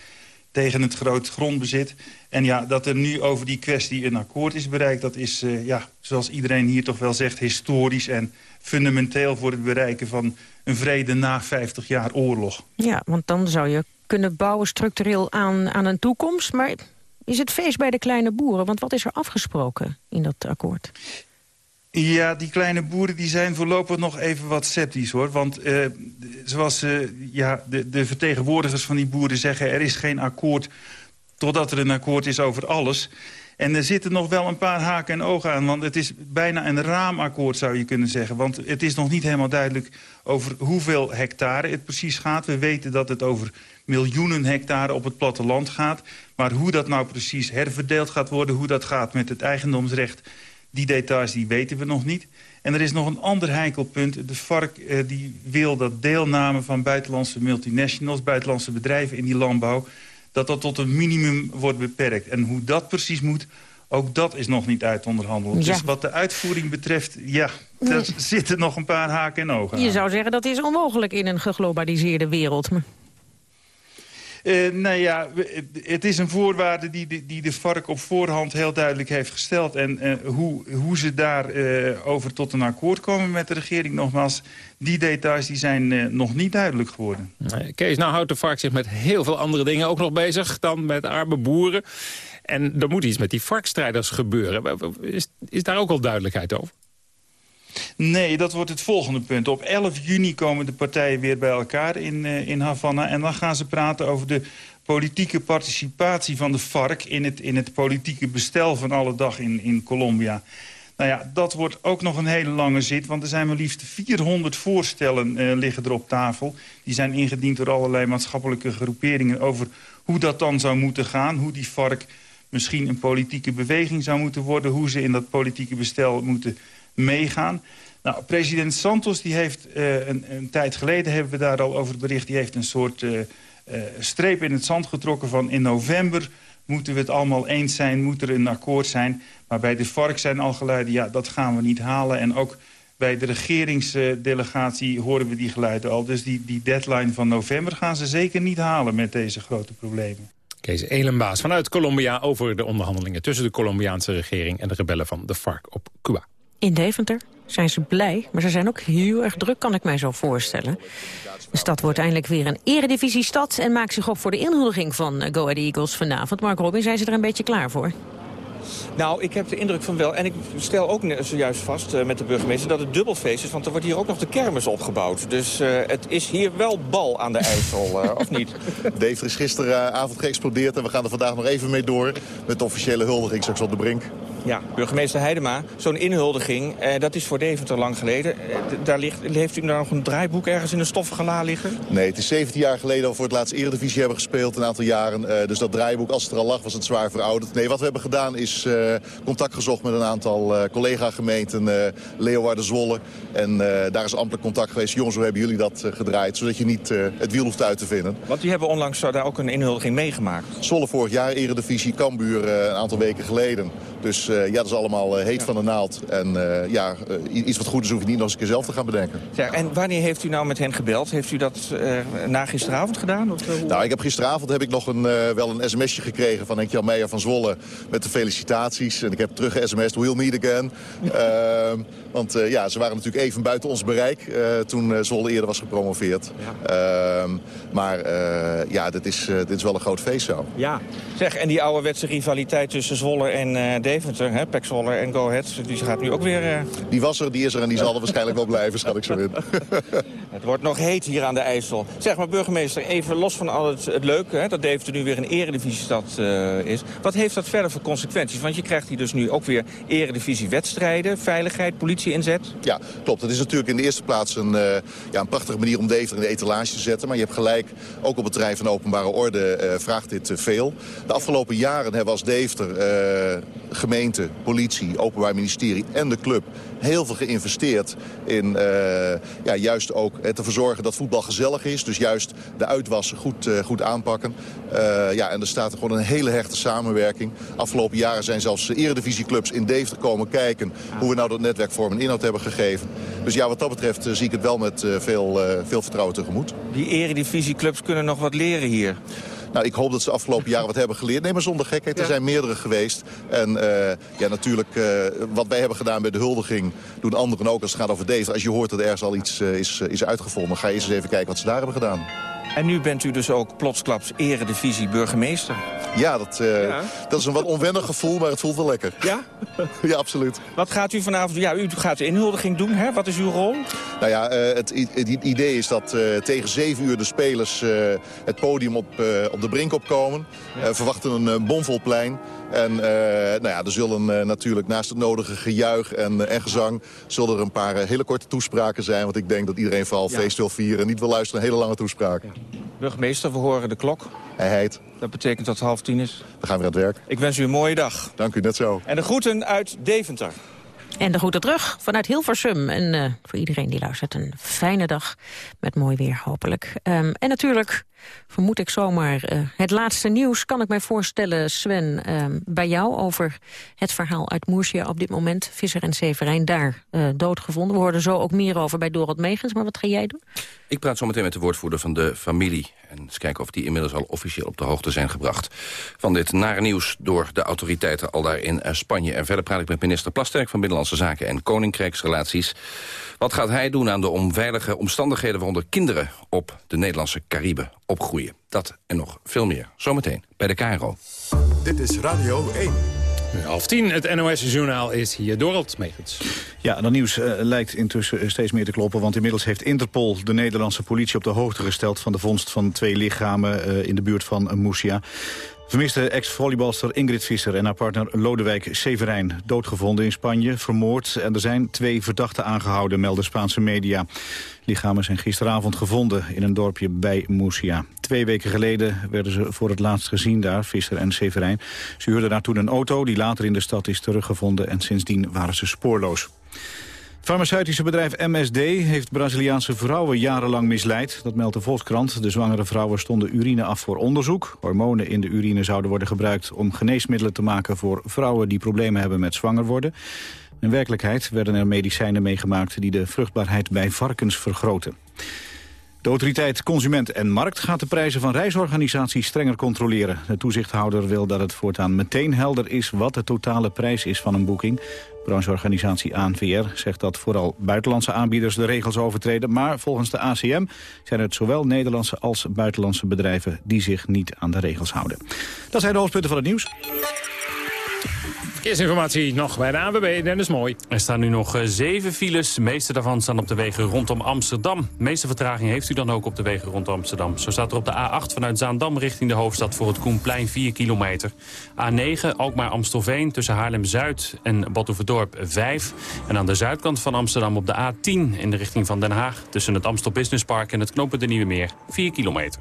tegen het groot grondbezit. En ja, dat er nu over die kwestie een akkoord is bereikt... dat is, uh, ja, zoals iedereen hier toch wel zegt, historisch... en fundamenteel voor het bereiken van een vrede na 50 jaar oorlog. Ja, want dan zou je kunnen bouwen structureel aan, aan een toekomst... maar is het feest bij de kleine boeren? Want wat is er afgesproken in dat akkoord? Ja, die kleine boeren die zijn voorlopig nog even wat sceptisch, hoor. Want uh, zoals uh, ja, de, de vertegenwoordigers van die boeren zeggen... er is geen akkoord totdat er een akkoord is over alles. En er zitten nog wel een paar haken en ogen aan. Want het is bijna een raamakkoord, zou je kunnen zeggen. Want het is nog niet helemaal duidelijk over hoeveel hectare het precies gaat. We weten dat het over miljoenen hectare op het platteland gaat. Maar hoe dat nou precies herverdeeld gaat worden... hoe dat gaat met het eigendomsrecht... die details die weten we nog niet. En er is nog een ander heikel punt. De FARC eh, die wil dat deelname van buitenlandse multinationals... buitenlandse bedrijven in die landbouw... dat dat tot een minimum wordt beperkt. En hoe dat precies moet... Ook dat is nog niet uit onderhandeld. Ja. Dus wat de uitvoering betreft, ja, daar zitten nog een paar haken en ogen aan. Je zou zeggen dat is onmogelijk in een geglobaliseerde wereld. Uh, nou ja, het is een voorwaarde die de, die de vark op voorhand heel duidelijk heeft gesteld. En uh, hoe, hoe ze daarover uh, over tot een akkoord komen met de regering, nogmaals... die details die zijn nog niet duidelijk geworden. Kees, nou houdt de vark zich met heel veel andere dingen ook nog bezig... dan met arme boeren. En er moet iets met die varkstrijders gebeuren. Is, is daar ook al duidelijkheid over? Nee, dat wordt het volgende punt. Op 11 juni komen de partijen weer bij elkaar in, uh, in Havana... en dan gaan ze praten over de politieke participatie van de FARC... in het, in het politieke bestel van alle dag in, in Colombia. Nou ja, dat wordt ook nog een hele lange zit... want er zijn maar liefst 400 voorstellen uh, liggen er op tafel. Die zijn ingediend door allerlei maatschappelijke groeperingen... over hoe dat dan zou moeten gaan, hoe die FARC misschien een politieke beweging zou moeten worden... hoe ze in dat politieke bestel moeten meegaan. Nou, president Santos die heeft uh, een, een, tijd geleden, hebben we daar al over bericht... die heeft een soort uh, uh, streep in het zand getrokken van in november... moeten we het allemaal eens zijn, moet er een akkoord zijn. Maar bij de FARC zijn al geluiden, ja, dat gaan we niet halen. En ook bij de regeringsdelegatie horen we die geluiden al. Dus die, die deadline van november gaan ze zeker niet halen met deze grote problemen. Kees Elenbaas vanuit Colombia over de onderhandelingen... tussen de Colombiaanse regering en de rebellen van de FARC op Cuba. In Deventer zijn ze blij, maar ze zijn ook heel erg druk, kan ik mij zo voorstellen. De stad wordt eindelijk weer een eredivisiestad... en maakt zich op voor de inhuldiging van Go Ahead Eagles vanavond. Mark Robin, zijn ze er een beetje klaar voor? Nou, ik heb de indruk van wel. En ik stel ook zojuist vast uh, met de burgemeester dat het dubbelfeest is. Want er wordt hier ook nog de kermis opgebouwd. Dus uh, het is hier wel bal aan de IJssel, uh, <laughs> of niet? Deventer is gisteravond geëxplodeerd en we gaan er vandaag nog even mee door. Met de officiële huldiging straks op de brink. Ja, burgemeester Heidema, zo'n inhuldiging, eh, dat is voor Deventer lang geleden. Eh, daar ligt, heeft u nou nog een draaiboek ergens in de stoffige la liggen? Nee, het is 17 jaar geleden al voor het laatst Eredivisie hebben gespeeld, een aantal jaren. Eh, dus dat draaiboek, als het er al lag, was het zwaar verouderd. Nee, wat we hebben gedaan is uh, contact gezocht met een aantal uh, collega-gemeenten, Leeuwarden, Zwolle. En daar is amper contact geweest. Jongens, hoe hebben jullie dat gedraaid? Zodat je niet het wiel hoeft uit te vinden. Want die hebben onlangs daar ook een inhuldiging meegemaakt. Zwolle vorig jaar, Eredivisie, Cambuur een aantal weken geleden. Dus uh, ja, dat is allemaal uh, heet ja. van de naald. En uh, ja, iets wat goed is hoef je niet nog eens een keer zelf te gaan bedenken. Ja, en wanneer heeft u nou met hen gebeld? Heeft u dat na gisteravond gedaan? Of, nou, ik heb gisteravond heb ik nog een, wel een sms'je gekregen van Henk-Jan Meijer van Zwolle. Met de felicitaties. En ik heb terug ge-sms'd, we'll meet again. <laughs> Ehm, want ja, ze waren natuurlijk even buiten ons bereik toen Zwolle eerder was gepromoveerd. Ja. Ehm, maar ja, dit is, dit is wel een groot feest zo. Ja, zeg, en die ouderwetse rivaliteit tussen Zwolle en Deventer, hè, en Go Ahead. Die gaat nu ook weer... Uh... Die was er, die is er en die zal er waarschijnlijk wel blijven, schat ik zo in. <laughs> het wordt nog heet hier aan de IJssel. Zeg maar, burgemeester, even los van al het, het leuke... Hè, dat Deventer nu weer een eredivisiestad uh, is. Wat heeft dat verder voor consequenties? Want je krijgt hier dus nu ook weer eredivisiewedstrijden, veiligheid, politie-inzet. Ja, klopt. Het is natuurlijk in de eerste plaats een, uh, ja, een prachtige manier om Deventer in de etalage te zetten. Maar je hebt gelijk, ook op het terrein van openbare orde vraagt dit veel. De afgelopen jaren hebben we als Deventer, gemeente, politie, openbaar ministerie en de club heel veel geïnvesteerd in ja, juist ook te verzorgen dat voetbal gezellig is. Dus juist de uitwassen goed, goed aanpakken. ja, en er staat gewoon een hele hechte samenwerking. Afgelopen jaren zijn zelfs eredivisieclubs in Deventer komen kijken... hoe we nou dat netwerk vorm en inhoud hebben gegeven. Dus ja, wat dat betreft zie ik het wel met veel, veel vertrouwen tegemoet. Die eredivisieclubs kunnen nog wat leren hier. Nou, ik hoop dat ze de afgelopen jaren wat hebben geleerd. Nee, maar zonder gekheid, er zijn meerdere geweest. En uh, ja, natuurlijk, uh, wat wij hebben gedaan bij de huldiging... doen anderen ook als het gaat over deze. Als je hoort dat er ergens al iets uh, is, is uitgevonden... ga je eens even kijken wat ze daar hebben gedaan. En nu bent u dus ook plotsklaps eredivisie burgemeester. Ja dat, uh, ja, dat is een wat onwennig gevoel, maar het voelt wel lekker. Ja? <laughs> ja, absoluut. Wat gaat u vanavond... Ja, u gaat de inhuldiging doen, hè? Wat is uw rol? Nou ja, uh, het, het, idee is dat uh, tegen zeven uur de spelers het podium op, op de brink opkomen. Ja. verwachten een bomvol plein. En uh, nou ja, er zullen uh, natuurlijk naast het nodige gejuich en, en gezang... zullen er een paar uh, hele korte toespraken zijn. Want ik denk dat iedereen vooral ja. feest wil vieren... en niet wil luisteren naar hele lange toespraken. Ja. Burgemeester, we horen de klok. Hij heet. Dat betekent dat het half tien is. Dan gaan we aan het werk. Ik wens u een mooie dag. Dank u, net zo. En de groeten uit Deventer. En de groeten terug vanuit Hilversum. En uh, voor iedereen die luistert een fijne dag. Met mooi weer hopelijk. Um, en natuurlijk vermoed ik zomaar uh, het laatste nieuws. Kan ik mij voorstellen, Sven, uh, bij jou over het verhaal uit Moersia op dit moment. Visser en Severijn daar uh, doodgevonden. We horen zo ook meer over bij Dorot Megens. Maar wat ga jij doen? Ik praat zo meteen met de woordvoerder van de familie. En eens kijken of die inmiddels al officieel op de hoogte zijn gebracht. Van dit nare nieuws door de autoriteiten al daar in Spanje. En verder praat ik met minister Plasterk van Binnenlandse Zaken en Koninkrijksrelaties. Wat gaat hij doen aan de onveilige omstandigheden... waaronder kinderen op de Nederlandse Cariben opgroeien? Dat en nog veel meer. Zometeen bij de KRO. Dit is Radio 1. Half tien, het NOS-journaal is hier. Dorald Megens. Ja, dat nieuws uh, lijkt intussen steeds meer te kloppen... want inmiddels heeft Interpol de Nederlandse politie op de hoogte gesteld... van de vondst van twee lichamen uh, in de buurt van Moesia. Vermiste ex-volleybalster Ingrid Visser en haar partner Lodewijk Severijn. Doodgevonden in Spanje, vermoord. En er zijn twee verdachten aangehouden, melden Spaanse media. Lichamen zijn gisteravond gevonden in een dorpje bij Murcia. Twee weken geleden werden ze voor het laatst gezien daar, Visser en Severijn. Ze huurden daar toen een auto die later in de stad is teruggevonden... en sindsdien waren ze spoorloos. Farmaceutische bedrijf MSD heeft Braziliaanse vrouwen jarenlang misleid. Dat meldt de Volkskrant. De zwangere vrouwen stonden urine af voor onderzoek. Hormonen in de urine zouden worden gebruikt om geneesmiddelen te maken... voor vrouwen die problemen hebben met zwanger worden. In werkelijkheid werden er medicijnen meegemaakt... die de vruchtbaarheid bij varkens vergroten. De autoriteit Consument en Markt gaat de prijzen van reisorganisaties strenger controleren. De toezichthouder wil dat het voortaan meteen helder is wat de totale prijs is van een boeking. Brancheorganisatie ANVR zegt dat vooral buitenlandse aanbieders de regels overtreden. Maar volgens de ACM zijn het zowel Nederlandse als buitenlandse bedrijven die zich niet aan de regels houden. Dat zijn de hoofdpunten van het nieuws. Verkeersinformatie nog bij de ANWB, Dennis Mooi. Er staan nu nog eh, zeven files. De meeste daarvan staan op de wegen rondom Amsterdam. De meeste vertraging heeft u dan ook op de wegen rondom Amsterdam. Zo staat er op de A8 vanuit Zaandam richting de hoofdstad voor het Koenplein 4 kilometer. A9 Alkmaar-Amstelveen tussen Haarlem-Zuid en Badhoevedorp 5. En aan de zuidkant van Amsterdam op de A10 in de richting van Den Haag... tussen het Amstel Business Park en het knooppunt de Nieuwe Meer 4 kilometer.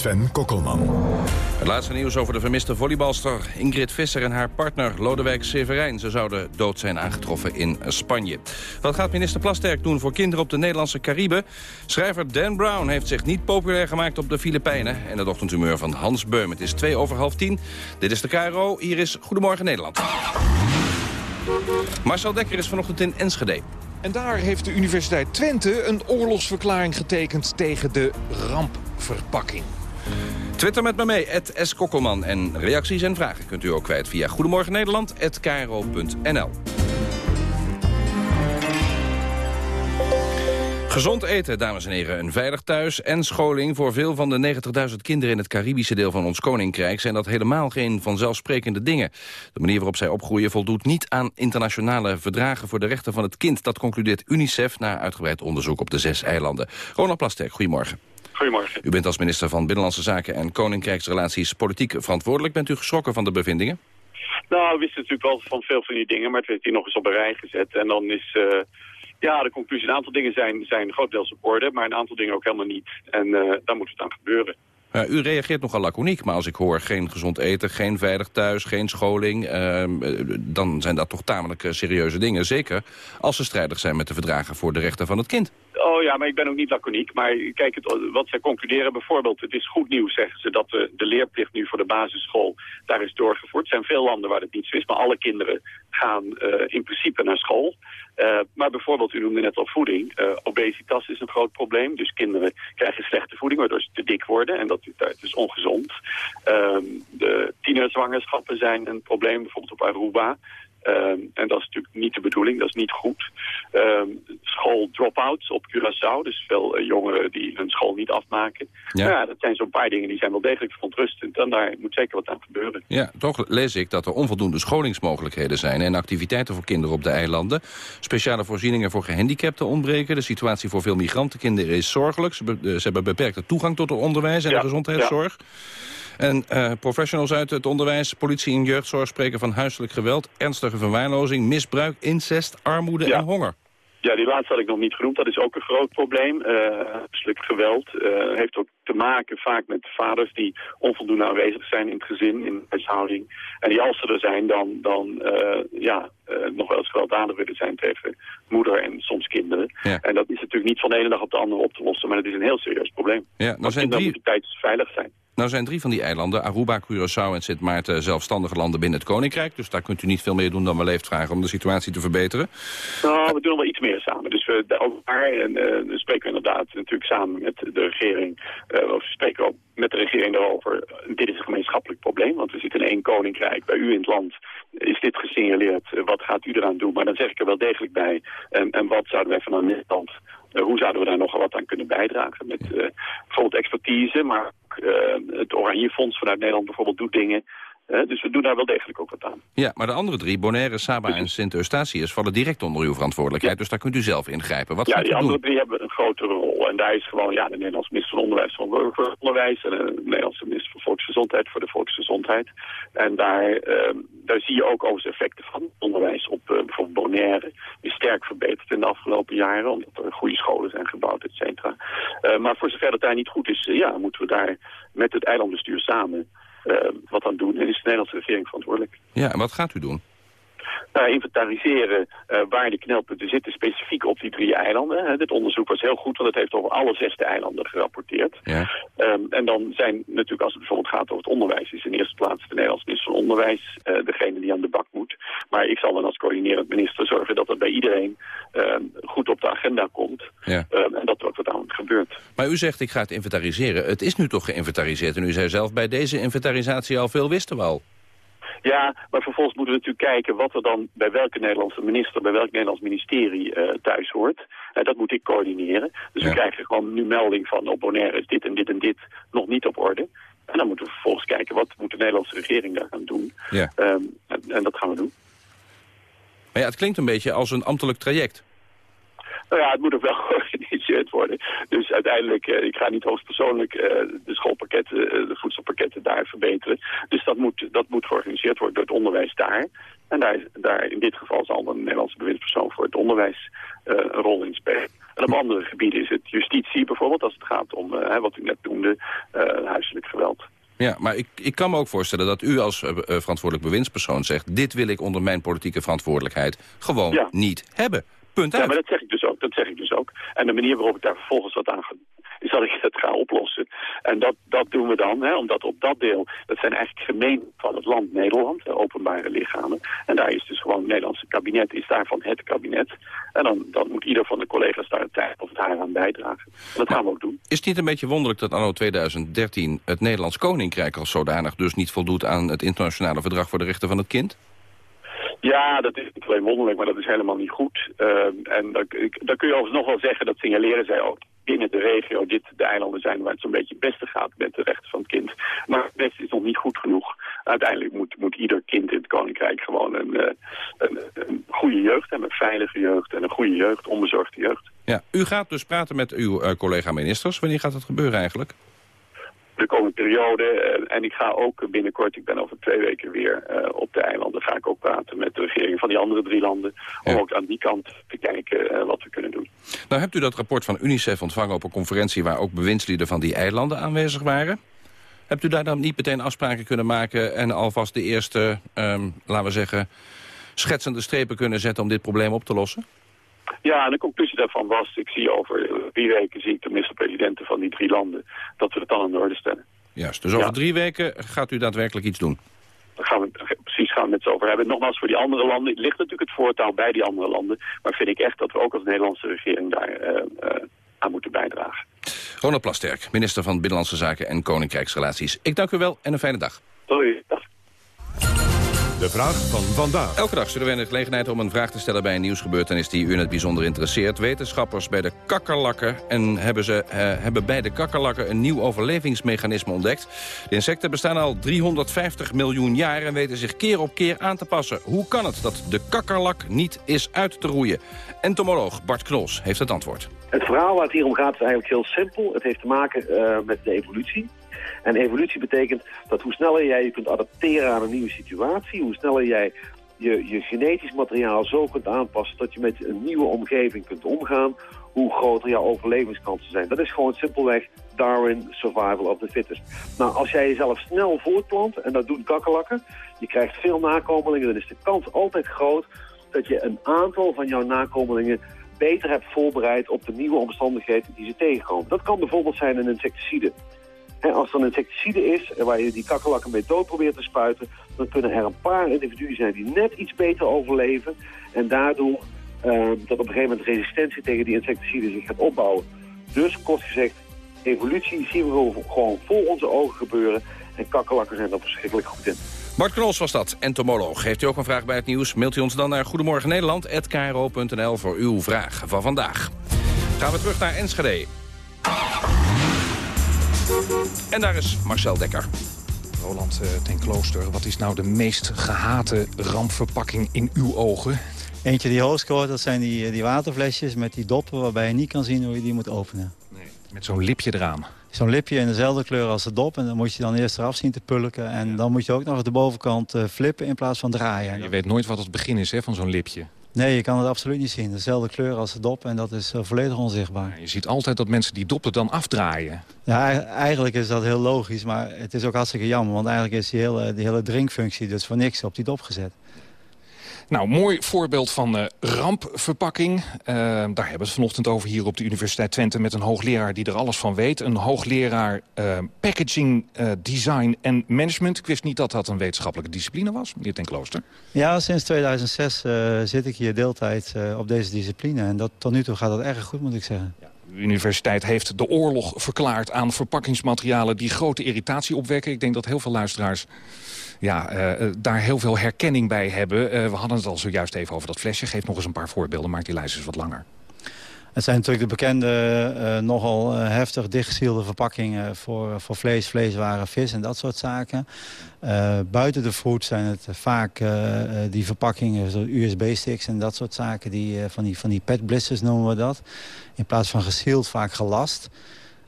Sven Kokkelman. Het laatste nieuws over de vermiste volleybalster Ingrid Visser en haar partner Lodewijk Severijn. Ze zouden dood zijn aangetroffen in Spanje. Wat gaat minister Plasterk doen voor kinderen op de Nederlandse Cariben? Schrijver Dan Brown heeft zich niet populair gemaakt op de Filipijnen. En het ochtendhumeur van Hans Beum. Het is twee over half tien. Dit is de KRO. Hier is Goedemorgen Nederland. Marcel Dekker is vanochtend in Enschede. En daar heeft de Universiteit Twente een oorlogsverklaring getekend tegen de rampverpakking. Twitter met me mee, S. Kokkelman. En reacties en vragen kunt u ook kwijt via Goedemorgen Gezond eten, dames en heren, een veilig thuis en scholing... voor veel van de 90.000 kinderen in het Caribische deel van ons koninkrijk... zijn dat helemaal geen vanzelfsprekende dingen. De manier waarop zij opgroeien voldoet niet aan internationale verdragen... voor de rechten van het kind. Dat concludeert UNICEF na uitgebreid onderzoek op de zes eilanden. Ronald Plasterk, goedemorgen. Goedemorgen. U bent als minister van Binnenlandse Zaken en Koninkrijksrelaties politiek verantwoordelijk. Bent u geschrokken van de bevindingen? Nou, we wisten natuurlijk wel van veel van die dingen, maar het werd hier nog eens op een rij gezet. En dan is... Uh ja, de conclusie, een aantal dingen zijn, zijn grotendeels op orde, maar een aantal dingen ook helemaal niet. En uh, daar moet het aan gebeuren. U reageert nogal laconiek, maar als ik hoor geen gezond eten, geen veilig thuis, geen scholing... Uh, dan zijn dat toch tamelijk serieuze dingen. Zeker als ze strijdig zijn met de verdragen voor de rechten van het kind. Oh ja, maar ik ben ook niet laconiek. Maar kijk, het, wat zij concluderen bijvoorbeeld, het is goed nieuws, zeggen ze, dat de, de leerplicht nu voor de basisschool daar is doorgevoerd. Er zijn veel landen waar het niet zo is, maar alle kinderen gaan uh, in principe naar school. Uh, maar bijvoorbeeld, u noemde net al voeding. Uh, obesitas is een groot probleem. Dus kinderen krijgen slechte voeding, waardoor ze te dik worden. En dat, dat is ongezond. Ehm, de tienerzwangerschappen zijn een probleem, bijvoorbeeld op Aruba. Um, en dat is natuurlijk niet de bedoeling, dat is niet goed. Um, school drop-outs op Curaçao, dus veel uh, jongeren die hun school niet afmaken. Ja. Nou ja, dat zijn zo'n paar dingen die zijn wel degelijk verontrustend. En daar moet zeker wat aan gebeuren. Ja, toch lees ik dat er onvoldoende scholingsmogelijkheden zijn... en activiteiten voor kinderen op de eilanden. Speciale voorzieningen voor gehandicapten ontbreken. De situatie voor veel migrantenkinderen is zorgelijk. Ze, be ze hebben beperkte toegang tot het onderwijs en ja. de gezondheidszorg. Ja. En uh, professionals uit het onderwijs, politie en jeugdzorg spreken van huiselijk geweld, verwaarlozing, misbruik, incest, armoede ja. en honger. Ja, die laatste had ik nog niet genoemd. Dat is ook een groot probleem. Uh, geweld uh, heeft ook te maken vaak met vaders die onvoldoende aanwezig zijn in het gezin, in de huishouding. En die als ze er zijn, dan, dan uh, ja, nog wel eens gewelddadig willen zijn tegen moeder en soms kinderen. Ja. En dat is natuurlijk niet van de ene dag op de andere op te lossen, maar het is een heel serieus probleem. Ja, nou zijn drie... moeten tijd veilig zijn. Nou zijn drie van die eilanden, Aruba, Curaçao en Sint Maarten... zelfstandige landen binnen het Koninkrijk. Dus daar kunt u niet veel meer doen dan wel leeft vragen om de situatie te verbeteren. Nou, we doen wel iets meer samen. Dus we, daar en, uh, spreken we inderdaad natuurlijk samen met de regering... Uh, we spreken ook met de regering daarover. Dit is een gemeenschappelijk probleem, want we zitten in één koninkrijk. Bij u in het land is dit gesignaleerd. Wat gaat u eraan doen? Maar dan zeg ik er wel degelijk bij. En, en wat zouden wij van Nederland... Uh, hoe zouden we daar nog wat aan kunnen bijdragen? Met uh, bijvoorbeeld expertise, maar ook het Oranje Fonds vanuit Nederland bijvoorbeeld doet dingen dus we doen daar wel degelijk ook wat aan. Ja, maar de andere drie, Bonaire, Saba en Sint Eustatius... vallen direct onder uw verantwoordelijkheid, ja. dus daar kunt u zelf ingrijpen. Wat ja, die andere drie hebben een grotere rol. En daar is gewoon ja, de Nederlandse minister van Onderwijs voor Onderwijs... en de Nederlandse minister van Volksgezondheid voor de volksgezondheid. En daar, uh, daar zie je ook overigens effecten van. Onderwijs op uh, bijvoorbeeld Bonaire is sterk verbeterd in de afgelopen jaren... omdat er goede scholen zijn gebouwd, et cetera. maar voor zover dat daar niet goed is, ja, moeten we daar met het eilandbestuur samen... Uh, wat aan doen. En is de Nederlandse regering verantwoordelijk. Ja, en wat gaat u doen? Uh, inventariseren uh, waar de knelpunten zitten, specifiek op die drie eilanden. Dit onderzoek was heel goed, want het heeft over alle zesde eilanden gerapporteerd. Ja. Um, en dan zijn natuurlijk, als het bijvoorbeeld gaat over het onderwijs... is in eerste plaats de Nederlandse minister van Onderwijs degene die aan de bak moet. Maar ik zal dan als coördinerend minister zorgen dat dat bij iedereen goed op de agenda komt. Ja. Um, en dat er ook wat aan gebeurt. Maar u zegt, ik ga het inventariseren. Het is nu toch geïnventariseerd en u zei zelf... bij deze inventarisatie al veel wisten we al. Ja, maar vervolgens moeten we natuurlijk kijken wat er dan bij welke Nederlandse minister, bij welk Nederlands ministerie uh, thuis hoort. Uh, dat moet ik coördineren. Dus ja. we krijgen gewoon nu melding van op Bonaire is dit en dit en dit nog niet op orde. En dan moeten we vervolgens kijken wat moet de Nederlandse regering daar gaan doen. Ja. Um, en, en dat gaan we doen. Maar ja, het klinkt een beetje als een ambtelijk traject. Nou ja, het moet ook wel <laughs> worden. Dus uiteindelijk, uh, ik ga niet hoogstpersoonlijk uh, de schoolpakketten, uh, de voedselpakketten daar verbeteren. Dus dat moet, dat moet georganiseerd worden door het onderwijs daar. En daar, daar in dit geval zal een Nederlandse bewindspersoon voor het onderwijs een rol in spelen. En op andere gebieden is het justitie bijvoorbeeld, als het gaat om wat u net noemde, huiselijk geweld. Ja, maar ik, ik kan me ook voorstellen dat u als verantwoordelijk bewindspersoon zegt... dit wil ik onder mijn politieke verantwoordelijkheid gewoon ja. niet hebben. Punt uit. Ja, maar dat zeg ik dus ook. Dat zeg ik dus ook. En de manier waarop ik daar vervolgens wat aan ga is dat ik het ga oplossen. En dat, dat doen we dan, hè, omdat op dat deel, dat zijn eigenlijk gemeen van het land Nederland, de openbare lichamen. En daar is dus gewoon het Nederlandse kabinet, is daarvan het kabinet. En dan, dan moet ieder van de collega's daar het tijd of het haar aan bijdragen. En dat gaan we ook doen. Is het niet een beetje wonderlijk dat anno 2013 het Nederlands Koninkrijk als zodanig dus niet voldoet aan het internationale verdrag voor de rechten van het kind? Ja, dat is niet alleen wonderlijk, maar dat is helemaal niet goed. Uh, en daar kun je overigens nog wel zeggen, dat signaleren zij ook binnen de regio dit de eilanden zijn waar het zo'n beetje het beste gaat met de rechten van het kind. Maar het beste is nog niet goed genoeg. Uiteindelijk moet, moet ieder kind in het koninkrijk gewoon een, uh, een, goede jeugd hebben, een veilige jeugd en een goede jeugd, onbezorgde jeugd. Ja, u gaat dus praten met uw uh, collega-ministers. Wanneer gaat dat gebeuren eigenlijk? De komende periode. Uh, en ik ga ook binnenkort, ik ben over twee weken weer uh, op de eilanden, ga ik ook praten met de regering van die andere drie landen. Om ook aan die kant te kijken uh, wat we kunnen doen. Nou hebt u dat rapport van UNICEF ontvangen op een conferentie waar ook bewindslieden van die eilanden aanwezig waren. Hebt u daar dan niet meteen afspraken kunnen maken en alvast de eerste, um, laten we zeggen, schetsende strepen kunnen zetten om dit probleem op te lossen? Ja, en de conclusie daarvan was, ik zie over drie weken zie ik de minister-presidenten van die drie landen, dat we het dan aan de orde stellen. Juist, dus over ja. drie weken gaat u daadwerkelijk iets doen? Daar gaan we precies gaan we het over hebben. Nogmaals, voor die andere landen ligt natuurlijk het voortouw bij die andere landen. Maar vind ik echt dat we ook als Nederlandse regering daar uh, uh, aan moeten bijdragen. Ronald Plasterk, minister van Binnenlandse Zaken en Koninkrijksrelaties. Ik dank u wel en een fijne dag. Doei. Dag. De vraag van vandaag. Elke dag zullen we de gelegenheid om een vraag te stellen bij een nieuwsgebeurtenis die u in het bijzonder interesseert. Wetenschappers bij de kakkerlakken en hebben, ze, uh, hebben bij de kakkerlakken een nieuw overlevingsmechanisme ontdekt. De insecten bestaan al 350 miljoen jaar en weten zich keer op keer aan te passen. Hoe kan het dat de kakkerlak niet is uit te roeien? Entomoloog Bart Knols heeft het antwoord. Het verhaal waar het hier om gaat is eigenlijk heel simpel. Het heeft te maken uh, met de evolutie. En evolutie betekent dat hoe sneller jij je kunt adapteren aan een nieuwe situatie... hoe sneller jij je, je genetisch materiaal zo kunt aanpassen... dat je met een nieuwe omgeving kunt omgaan... hoe groter jouw overlevingskansen zijn. Dat is gewoon simpelweg Darwin, survival of the fittest. Nou, als jij jezelf snel voortplant, en dat doen kakkerlakken... je krijgt veel nakomelingen, dan is de kans altijd groot... dat je een aantal van jouw nakomelingen beter hebt voorbereid op de nieuwe omstandigheden die ze tegenkomen. Dat kan bijvoorbeeld zijn een insecticide. Als er een insecticide is waar je die kakkerlakken mee dood probeert te spuiten... dan kunnen er een paar individuen zijn die net iets beter overleven... en daardoor uh, dat op een gegeven moment resistentie tegen die insecticide zich gaat opbouwen. Dus, kort gezegd, evolutie zien we gewoon voor onze ogen gebeuren... en kakkerlakken zijn er verschrikkelijk goed in. Bart Knols was dat, entomoloog. Heeft u ook een vraag bij het nieuws? Mailt u ons dan naar Goedemorgen Nederland@kro.nl voor uw vraag van vandaag. Gaan we terug naar Enschede. En daar is Marcel Dekker. Roland uh, ten Klooster, wat is nou de meest gehate rampverpakking in uw ogen? Eentje die hoog scoort, dat zijn die, die waterflesjes met die doppen... waarbij je niet kan zien hoe je die moet openen. Nee, met zo'n lipje eraan. Zo'n lipje in dezelfde kleur als de dop. En dan moet je dan eerst eraf zien te pulken. En dan moet je ook nog de bovenkant uh, flippen in plaats van draaien. Ja, je weet nooit wat het begin is hè, van zo'n lipje. Nee, je kan het absoluut niet zien. Dezelfde kleur als de dop en dat is uh, volledig onzichtbaar. Ja, je ziet altijd dat mensen die doppen dan afdraaien. Ja, eigenlijk is dat heel logisch, maar het is ook hartstikke jammer. Want eigenlijk is die hele, die hele drinkfunctie dus voor niks op die dop gezet. Nou, mooi voorbeeld van uh, rampverpakking. Uh, daar hebben we het vanochtend over hier op de Universiteit Twente... met een hoogleraar die er alles van weet. Een hoogleraar uh, packaging, design en management. Ik wist niet dat dat een wetenschappelijke discipline was, meneer Ten Klooster. Ja, sinds 2006 zit ik hier deeltijd op deze discipline. En dat, tot nu toe gaat dat erg goed, moet ik zeggen. Ja. De universiteit heeft de oorlog verklaard aan verpakkingsmaterialen... die grote irritatie opwekken. Ik denk dat heel veel luisteraars ja, uh, daar heel veel herkenning bij hebben. Uh, we hadden het al zojuist even over dat flesje. Geef nog eens een paar voorbeelden, maak die lijst eens wat langer. Het zijn natuurlijk de bekende, nogal heftig dichtgesielde verpakkingen... voor, voor vlees, vleeswaren, vis en dat soort zaken. Buiten de food zijn het vaak die verpakkingen, zoals USB-sticks en dat soort zaken. Die, van, die, van die pet blisters noemen we dat. In plaats van gesield vaak gelast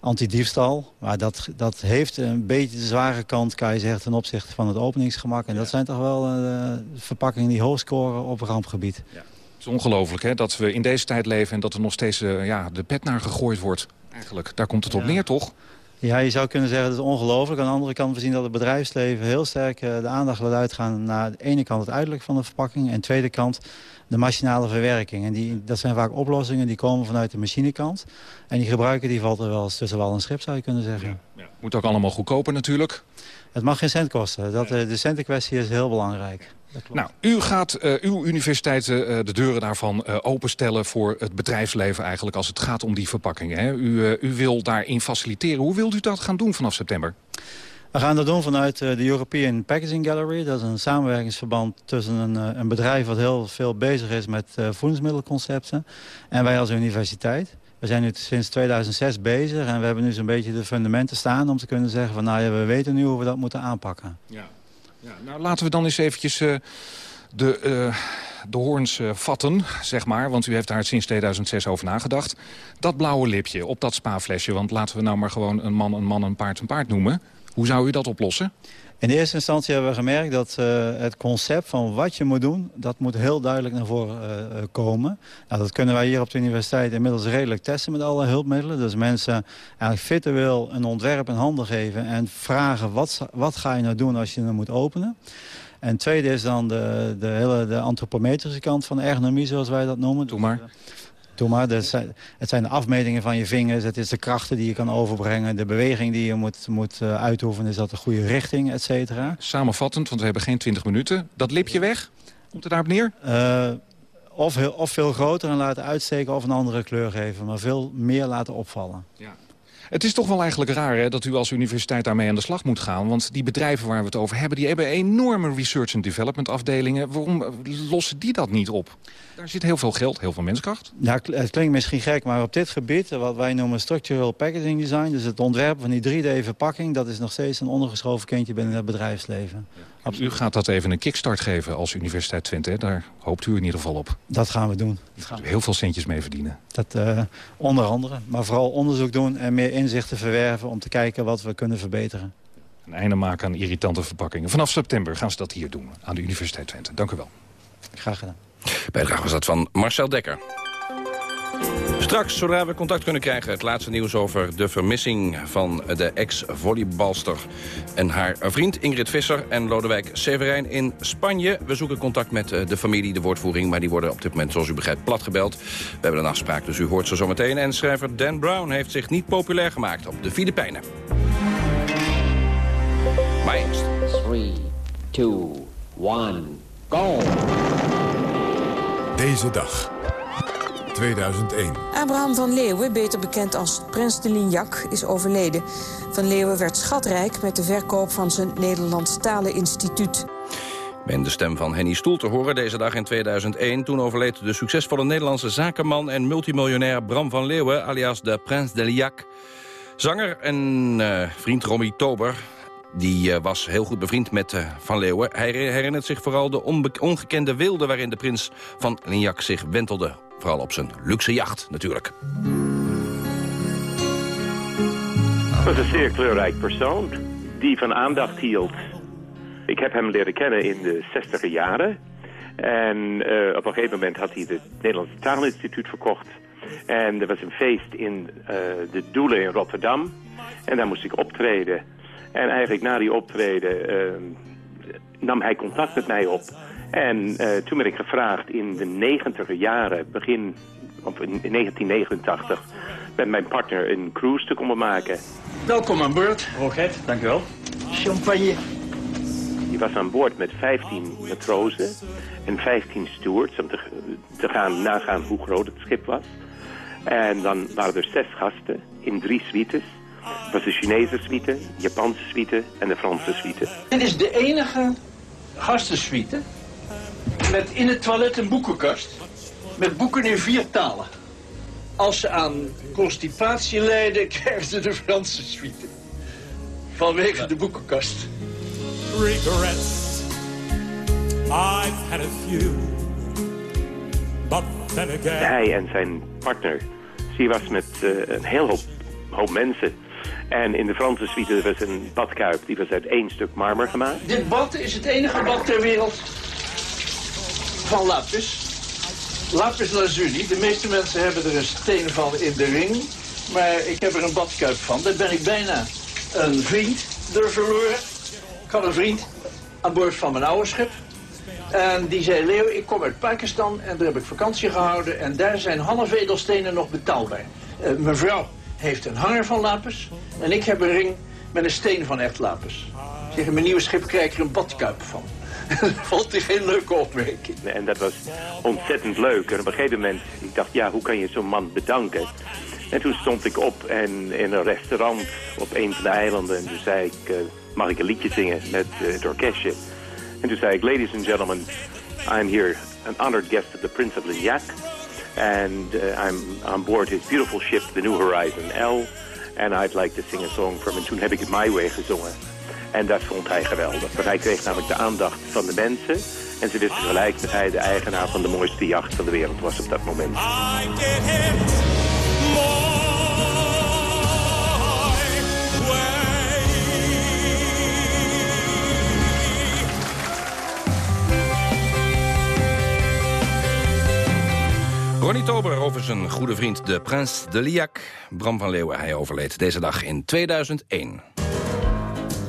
antidiefstal. Maar dat, dat heeft een beetje de zware kant, kan je zeggen, ten opzichte van het openingsgemak. En dat zijn toch wel uh, verpakkingen die hoog scoren op rampgebied. Ja. Het is ongelooflijk hè, dat we in deze tijd leven en dat er nog steeds uh, ja, de pet naar gegooid wordt. Eigenlijk, daar komt het op neer, toch? Ja, je zou kunnen zeggen dat is ongelooflijk. Aan de andere kant, we zien dat het bedrijfsleven heel sterk de aandacht laat uitgaan... naar de ene kant het uiterlijk van de verpakking... en de tweede kant de machinale verwerking. En die, dat zijn vaak oplossingen die komen vanuit de machinekant. En die gebruiken die valt er wel eens tussen wal en schip, zou je kunnen zeggen. Ja, ja. Moet ook allemaal goedkoper natuurlijk. Het mag geen cent kosten. Dat, De centenkwestie is heel belangrijk. Nou, u gaat uh, uw universiteit uh, de deuren daarvan uh, openstellen voor het bedrijfsleven eigenlijk als het gaat om die verpakkingen. Hè? U, u wil daarin faciliteren. Hoe wilt u dat gaan doen vanaf september? We gaan dat doen vanuit de European Packaging Gallery. Dat is een samenwerkingsverband tussen een, een bedrijf wat heel veel bezig is met voedingsmiddelconcepten. En wij als universiteit. We zijn nu sinds 2006 bezig en we hebben nu zo'n beetje de fundamenten staan om te kunnen zeggen van nou ja, we weten nu hoe we dat moeten aanpakken. Ja. Ja, nou, laten we dan eens eventjes uh, de, uh, de hoorns uh, vatten, zeg maar. Want u heeft daar sinds 2006 over nagedacht. Dat blauwe lipje op dat spaaflesje. Want laten we nou maar gewoon een man een man, een paard een paard noemen. Hoe zou u dat oplossen? In de eerste instantie hebben we gemerkt dat uh, het concept van wat je moet doen... dat moet heel duidelijk naar voren uh, komen. Nou, dat kunnen wij hier op de universiteit inmiddels redelijk testen met alle hulpmiddelen. Dus mensen eigenlijk virtueel een ontwerp in handen geven... en vragen wat, wat ga je nou doen als je hem moet openen. En tweede is dan de, de hele de antropometrische kant van de ergonomie, zoals wij dat noemen. Doe maar. Doe maar. Het zijn, het zijn de afmetingen van je vingers. Het is de krachten die je kan overbrengen. De beweging die je moet, moet uh, uitoefenen. Is dat de goede richting, et cetera. Samenvattend, want we hebben geen 20 minuten. Dat lipje weg? Komt het daarop neer? Uh, of, heel, of veel groter en laten uitsteken of een andere kleur geven. Maar veel meer laten opvallen. Ja. Het is toch wel eigenlijk raar hè, dat u als universiteit daarmee aan de slag moet gaan. Want die bedrijven waar we het over hebben... die hebben enorme research and development afdelingen. Waarom lossen die dat niet op? Daar zit heel veel geld, heel veel menskracht. Ja, het klinkt misschien gek, maar op dit gebied... wat wij noemen structural packaging design... dus het ontwerpen van die 3D-verpakking... dat is nog steeds een ondergeschoven kindje binnen het bedrijfsleven. Ja. U gaat dat even een kickstart geven als Universiteit Twente. Daar hoopt u in ieder geval op. Dat gaan we doen. Daar gaan we heel veel centjes mee verdienen. Dat uh, onder andere. Maar vooral onderzoek doen en meer inzichten verwerven... om te kijken wat we kunnen verbeteren. Een einde maken aan irritante verpakkingen. Vanaf september gaan ze dat hier doen aan de Universiteit Twente. Dank u wel. Graag gedaan. Bijdrage was dat van Marcel Dekker. Straks, zodra we contact kunnen krijgen... het laatste nieuws over de vermissing van de ex-volleybalster... en haar vriend Ingrid Visser en Lodewijk Severijn in Spanje. We zoeken contact met de familie, de woordvoering... maar die worden op dit moment, zoals u begrijpt, platgebeld. We hebben een afspraak, dus u hoort ze zometeen. En schrijver Dan Brown heeft zich niet populair gemaakt op de Filipijnen. Maar eerst. 3, 2, 1, go! Deze dag. 2001. Abraham van Leeuwen, beter bekend als Prins de Lignac, is overleden. Van Leeuwen werd schatrijk met de verkoop van zijn Nederlands Taleninstituut. Ben de stem van Henny Stoel te horen deze dag in 2001. Toen overleed de succesvolle Nederlandse zakenman en multimiljonair Bram van Leeuwen... alias de Prins de Lignac. Zanger en uh, vriend Romy Tober die uh, was heel goed bevriend met uh, Van Leeuwen. Hij herinnert zich vooral de ongekende wilde waarin de prins van Lignac zich wentelde. Vooral op zijn luxe jacht natuurlijk. was een zeer kleurrijk persoon die van aandacht hield. Ik heb hem leren kennen in de zestiger jaren. En uh, op een gegeven moment had hij het Nederlandse Taalinstituut verkocht. En er was een feest in uh, de Doelen in Rotterdam. En daar moest ik optreden. En eigenlijk na die optreden uh, nam hij contact met mij op. En uh, toen ben ik gevraagd in de negentiger jaren, begin of in 1989, met mijn partner een cruise te komen maken. Welkom aan boord, Roget, dank u wel. Champagne. Die was aan boord met 15 matrozen en 15 stewards om te, te gaan nagaan hoe groot het schip was. En dan waren er zes gasten in drie suites. Het was de Chinese suite, de Japanse suite en de Franse suite. Dit is de enige gastensuite met in het toilet een boekenkast met boeken in vier talen. Als ze aan constipatie lijden, <laughs> krijgen ze de Franse suite. Vanwege de boekenkast. Regrets. I've had a few. But then again... Hij en zijn partner, ze was met uh, een heel hoop, hoop mensen en in de Franse suite was een badkuip. Die was uit één stuk marmer gemaakt. Dit bad is het enige bad ter wereld van lapis. Lapis lazuli. De meeste mensen hebben er een steen van in de ring. maar ik heb er een badkuip van. Daar ben ik bijna een vriend door verloren. Ik had een vriend aan boord van mijn oude schip. En die zei, Leo, ik kom uit Pakistan en daar heb ik vakantie gehouden. En daar zijn half edelstenen nog betaalbaar. Uh, mevrouw heeft een hanger van lapis en ik heb een ring met een steen van echt lapis. Zeg, in mijn nieuwe schip krijg ik er een badkuip van. <laughs> vond hij geen leuke opmerking. En dat was ontzettend leuk. En op een gegeven moment, ik dacht, ja, hoe kan je zo'n man bedanken? En toen stond ik op en in een restaurant op een van de eilanden. En toen zei ik, uh, mag ik een liedje zingen met uh, het orkestje? En toen zei ik, ladies and gentlemen, I'm here, an honored guest of the Prince of Lignac. And uh, I'm on board his beautiful ship, the New Horizon L. And I'd like to sing a song from. En toen heb ik My Way gezongen. En dat vond hij geweldig. Want hij kreeg namelijk de aandacht van de mensen. En ze wisten gelijk dat hij de eigenaar van de mooiste jacht van de wereld was op dat moment. Ronnie Tober over zijn goede vriend de Prins de Liac. Bram van Leeuwen, hij overleed deze dag in 2001.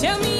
Tell me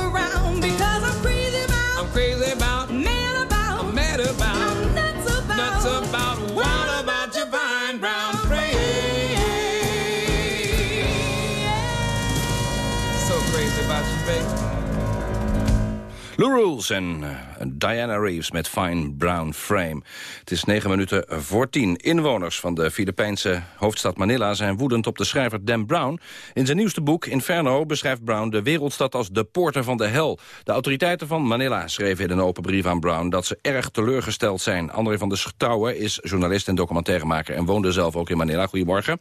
Lou Rules en eh, Diana Reeves met Fine Brown Frame. Het is negen minuten voor tien. Inwoners van de Filipijnse hoofdstad Manila zijn woedend op de schrijver Dan Brown. In zijn nieuwste boek Inferno beschrijft Brown de wereldstad als de poorten van de hel. De autoriteiten van Manila schreven in een open brief aan Brown dat ze erg teleurgesteld zijn. André van der Stouwen is journalist en documentairemaker en woonde zelf ook in Manila. Goedemorgen.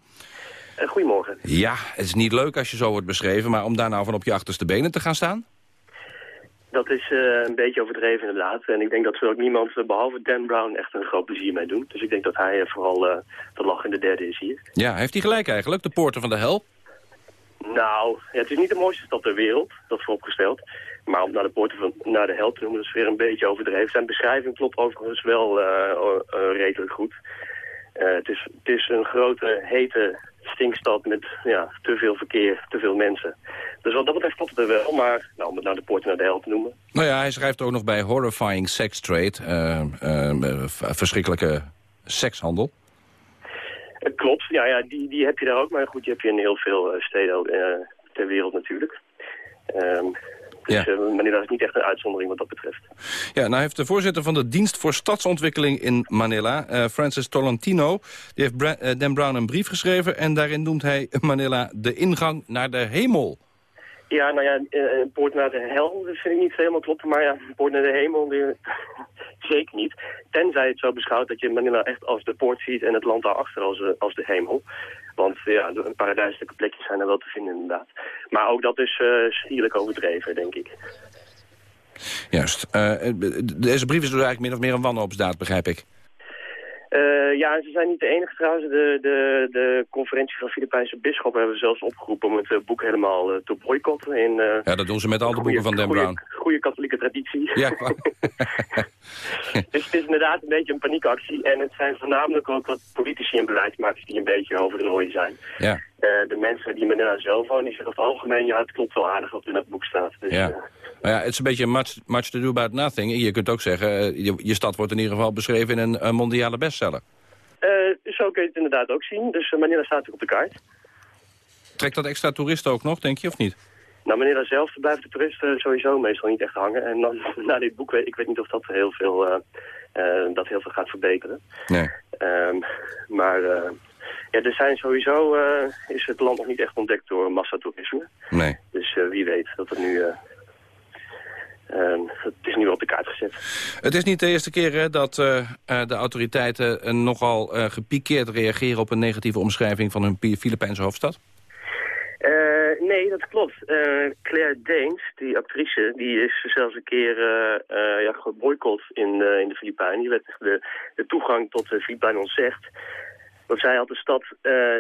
Eh, Goedemorgen. Ja, het is niet leuk als je zo wordt beschreven, maar om daar nou van op je achterste benen te gaan staan? Dat is eh, een beetje overdreven inderdaad. En ik denk dat er ook niemand, eh, behalve Dan Brown, echt een groot plezier mee doen. Dus ik denk dat hij eh, vooral de lach in de derde is hier. Ja, heeft hij gelijk eigenlijk, de poorten van de hel? Nou, ja, het is niet de mooiste stad ter wereld, dat vooropgesteld. Maar om naar de poorten van naar de hel te noemen, dat is weer een beetje overdreven. Zijn beschrijving klopt overigens wel redelijk goed. Het, is, het is een grote, hete stinkstad met ja, te veel verkeer, te veel mensen. Dus wat dat betreft klopt het er wel, maar nou, om het naar de poorten naar de hel te noemen. Nou ja, hij schrijft ook nog bij horrifying sex trade. eh, eh, v- verschrikkelijke sekshandel. Klopt, ja, ja die, die heb je daar ook. Maar goed, die heb je in heel veel eh, steden eh, ter wereld natuurlijk. Ehm dus Ja. eh, Manila is niet echt een uitzondering wat dat betreft. Ja, nou heeft de voorzitter van de Dienst voor Stadsontwikkeling in Manila, eh, Francis Tolentino, die heeft Bra- eh, Dan Brown een brief geschreven en daarin noemt hij Manila de ingang naar de hemel. Ja, nou ja, eh, een poort naar de hel vind ik niet helemaal kloppen. Maar ja, een poort naar de hemel weer <laughs> zeker niet. Tenzij het zo beschouwt dat je Manila echt als de poort ziet en het land daarachter als, eh, als de hemel. Want ja, een paradijselijke plekjes zijn er wel te vinden inderdaad. Maar ook dat is stierlijk overdreven, denk ik. Juist. Deze brief is dus eigenlijk min of meer een wanhoopsdaad, begrijp ik. Eh, ja, en ze zijn niet de enige trouwens. De, de, de conferentie van Filipijnse bisschoppen hebben zelfs opgeroepen om het eh, boek helemaal eh, te boycotten. In, eh, Ja, dat doen ze met al de boeken van Brown. goede katholieke traditie. Ja, <laughs> dus het is inderdaad een beetje een paniekactie. En het zijn voornamelijk ook wat politici en beleidsmakers die een beetje over de rooien zijn. ja. De mensen die Manila zelf wonen, die zeggen over het algemeen... ja, het klopt wel aardig wat in dat boek staat. Dus, Ja. Maar ja, het is een beetje much, much to do about nothing. Je kunt ook zeggen, eh, je, je stad wordt in ieder geval beschreven in een, een mondiale bestseller. eh, zo kun je het inderdaad ook zien. Dus uh, Manila staat er op de kaart. Trekt dat extra toeristen ook nog, denk je, of niet? Nou, Manila zelf blijft de toeristen sowieso meestal niet echt hangen. En dan <laughs> na dit boek, ik weet niet of dat heel veel, uh, dat heel veel gaat verbeteren. Nee. Um, maar ja, er zijn sowieso, is het land nog niet echt ontdekt door massatoerisme. Nee. Dus wie weet dat het nu... Het is nu op de kaart gezet. Het is niet de eerste keer hè, dat uh, uh, de autoriteiten uh, nogal gepikeerd reageren... op een negatieve omschrijving van hun Filipijnse hoofdstad? Uh, nee, dat klopt. Uh, Claire Danes, die actrice, die is zelfs een keer uh, ja, geboycott in, in de Filipijnen. Die werd de, de toegang tot de Filipijnen ontzegd. Want zij had de stad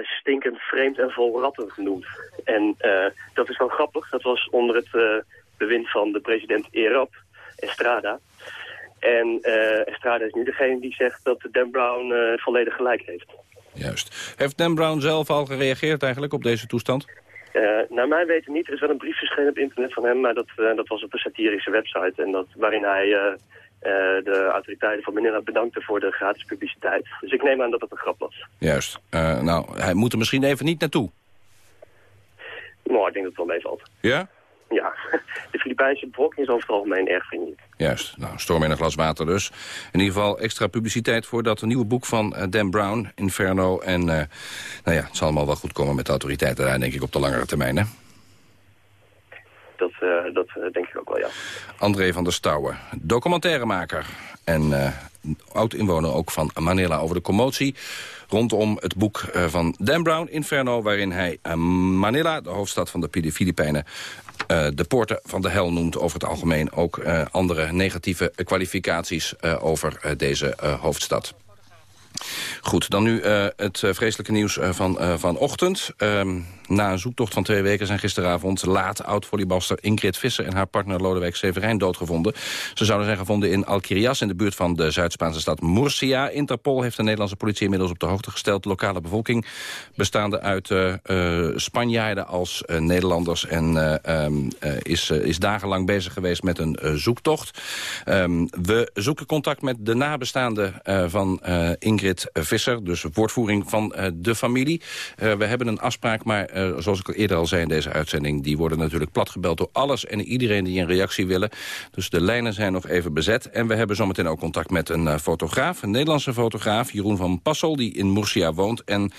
stinkend, vreemd en vol ratten genoemd. En dat is wel grappig. Dat was onder het bewind van de president Erap, Estrada. En Estrada is nu degene die zegt dat Dan Brown volledig gelijk heeft. Juist. Heeft Dan Brown zelf al gereageerd eigenlijk op deze toestand? Uh, naar mijn weten niet. Er is wel een brief verschenen op internet van hem, maar dat, dat was op een satirische website. En dat, waarin hij de autoriteiten van Manila bedankte voor de gratis publiciteit. Dus ik neem aan dat het een grap was. Juist. nou, hij moet er misschien even niet naartoe. Nou, ik denk dat het wel meevalt. Ja? Ja, <laughs> de Filipijnse bevolking is over het algemeen erg vriendelijk. Juist, nou, storm in een glas water dus. In ieder geval extra publiciteit voor dat nieuwe boek van uh, Dan Brown, Inferno. En uh, nou ja, het zal allemaal wel goed komen met de autoriteiten daar, denk ik, op de langere termijn, hè? Dat, uh, dat denk ik ook wel, ja. André van der Stouwen, documentairemaker en oud-inwoner ook van Manila over de commotie rondom het boek van Dan Brown, Inferno... waarin hij Manila, de hoofdstad van de Filipijnen... Uh, de poorten van de hel noemt over het algemeen... ook andere negatieve kwalificaties over deze hoofdstad. Goed, dan nu het vreselijke nieuws van vanochtend. Um, na een zoektocht van twee weken zijn gisteravond laat oud-volleybalster Ingrid Visser en haar partner Lodewijk Severijn doodgevonden. Ze zouden zijn gevonden in Alquirias in de buurt van de Zuid-Spaanse stad Murcia. Interpol heeft de Nederlandse politie inmiddels op de hoogte gesteld. De lokale bevolking bestaande uit Spanjaarden als Nederlanders en um, is, is dagenlang bezig geweest met een zoektocht. Um, we zoeken contact met de nabestaanden van Ingrid Visser, dus woordvoering van uh, de familie. Uh, we hebben een afspraak, maar uh, zoals ik al eerder al zei in deze uitzending... die worden natuurlijk platgebeld door alles en iedereen die een reactie willen. Dus de lijnen zijn nog even bezet. En we hebben zometeen ook contact met een fotograaf, een Nederlandse fotograaf... Jeroen van Passel, die in Murcia woont... en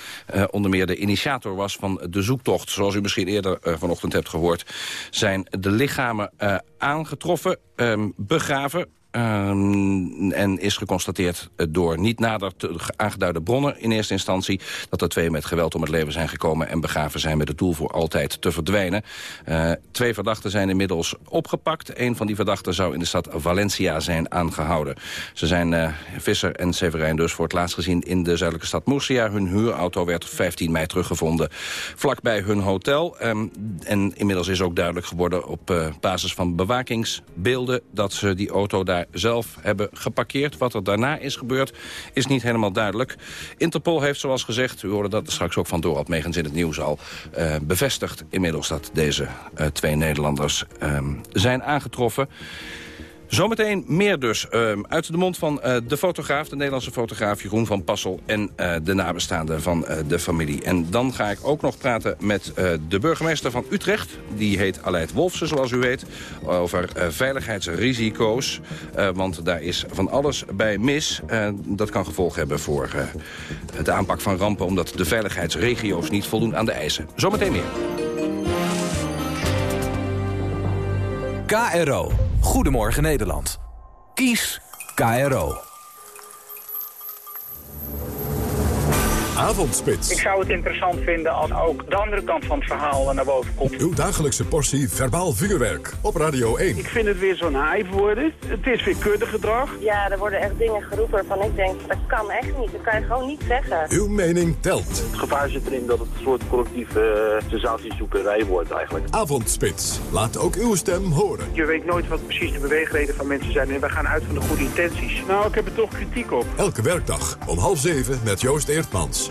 onder meer de initiator was van de zoektocht. Zoals u misschien eerder vanochtend hebt gehoord... zijn de lichamen aangetroffen, um, begraven Ehm, en is geconstateerd door niet nader aangeduide bronnen in eerste instantie... dat er twee met geweld om het leven zijn gekomen en begraven zijn... met het doel voor altijd te verdwijnen. Eh, twee verdachten zijn inmiddels opgepakt. Een van die verdachten zou in de stad Valencia zijn aangehouden. Ze zijn eh, Visser en Severijn dus voor het laatst gezien in de zuidelijke stad Murcia. Hun huurauto werd 15 mei teruggevonden vlakbij hun hotel. Ehm, en inmiddels is ook duidelijk geworden op eh, basis van bewakingsbeelden... dat ze die auto daar zelf hebben geparkeerd. Wat er daarna is gebeurd is niet helemaal duidelijk. Interpol heeft zoals gezegd, u hoorde dat straks ook van Megens in het nieuws al... eh, bevestigd inmiddels dat deze eh, twee Nederlanders ehm, zijn aangetroffen. Zometeen meer dus ehm, uit de mond van eh, de fotograaf, de Nederlandse fotograaf Jeroen van Passel en eh, de nabestaanden van eh, de familie. En dan ga ik ook nog praten met de burgemeester van Utrecht. Die heet Aleid Wolfsen, zoals u weet, over veiligheidsrisico's. Want daar is van alles bij mis. Dat kan gevolgen hebben voor de aanpak van rampen... omdat de veiligheidsregio's niet voldoen aan de eisen. Zometeen meer. KRO. Goedemorgen Nederland. Kies KRO. Avondspits. Ik zou het interessant vinden als ook de andere kant van het verhaal naar boven komt. Uw dagelijkse portie verbaal vuurwerk op Radio 1. Ik vind het weer zo'n hype worden. Het is weer kuddegedrag. Ja, er worden echt dingen geroepen waarvan ik denk, dat kan echt niet. Dat kan je gewoon niet zeggen. Uw mening telt. Het gevaar zit erin dat het een soort collectieve uh, sensatiezoekerij wordt eigenlijk. Avondspits. Laat ook uw stem horen. Je weet nooit wat precies de beweegreden van mensen zijn. En wij gaan uit van de goede intenties. Nou, ik heb er toch kritiek op. Elke werkdag om half zeven met Joost Eertmans.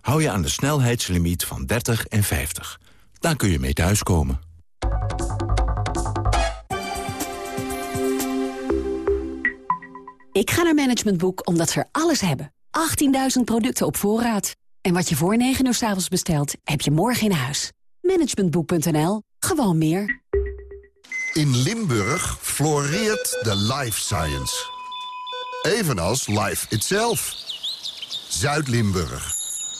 Hou je aan de snelheidslimiet van 30 en 50. Daar kun je mee thuiskomen. Ik ga naar Management Boek omdat ze er alles hebben. 18.000 producten op voorraad. En wat je voor 9 uur s avonds bestelt, heb je morgen in huis. Managementboek.nl. Gewoon meer. In Limburg floreert de life science. Evenals life itself. Zuid-Limburg.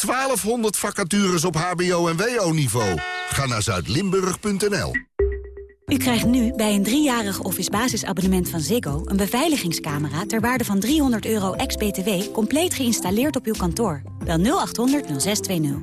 1200 vacatures op hbo- en wo-niveau. Ga naar zuidlimburg.nl. U krijgt nu bij een driejarig Office basisabonnement van Ziggo... een beveiligingscamera ter waarde van 300 euro ex-BTW... compleet geïnstalleerd op uw kantoor. Bel 0800 0620.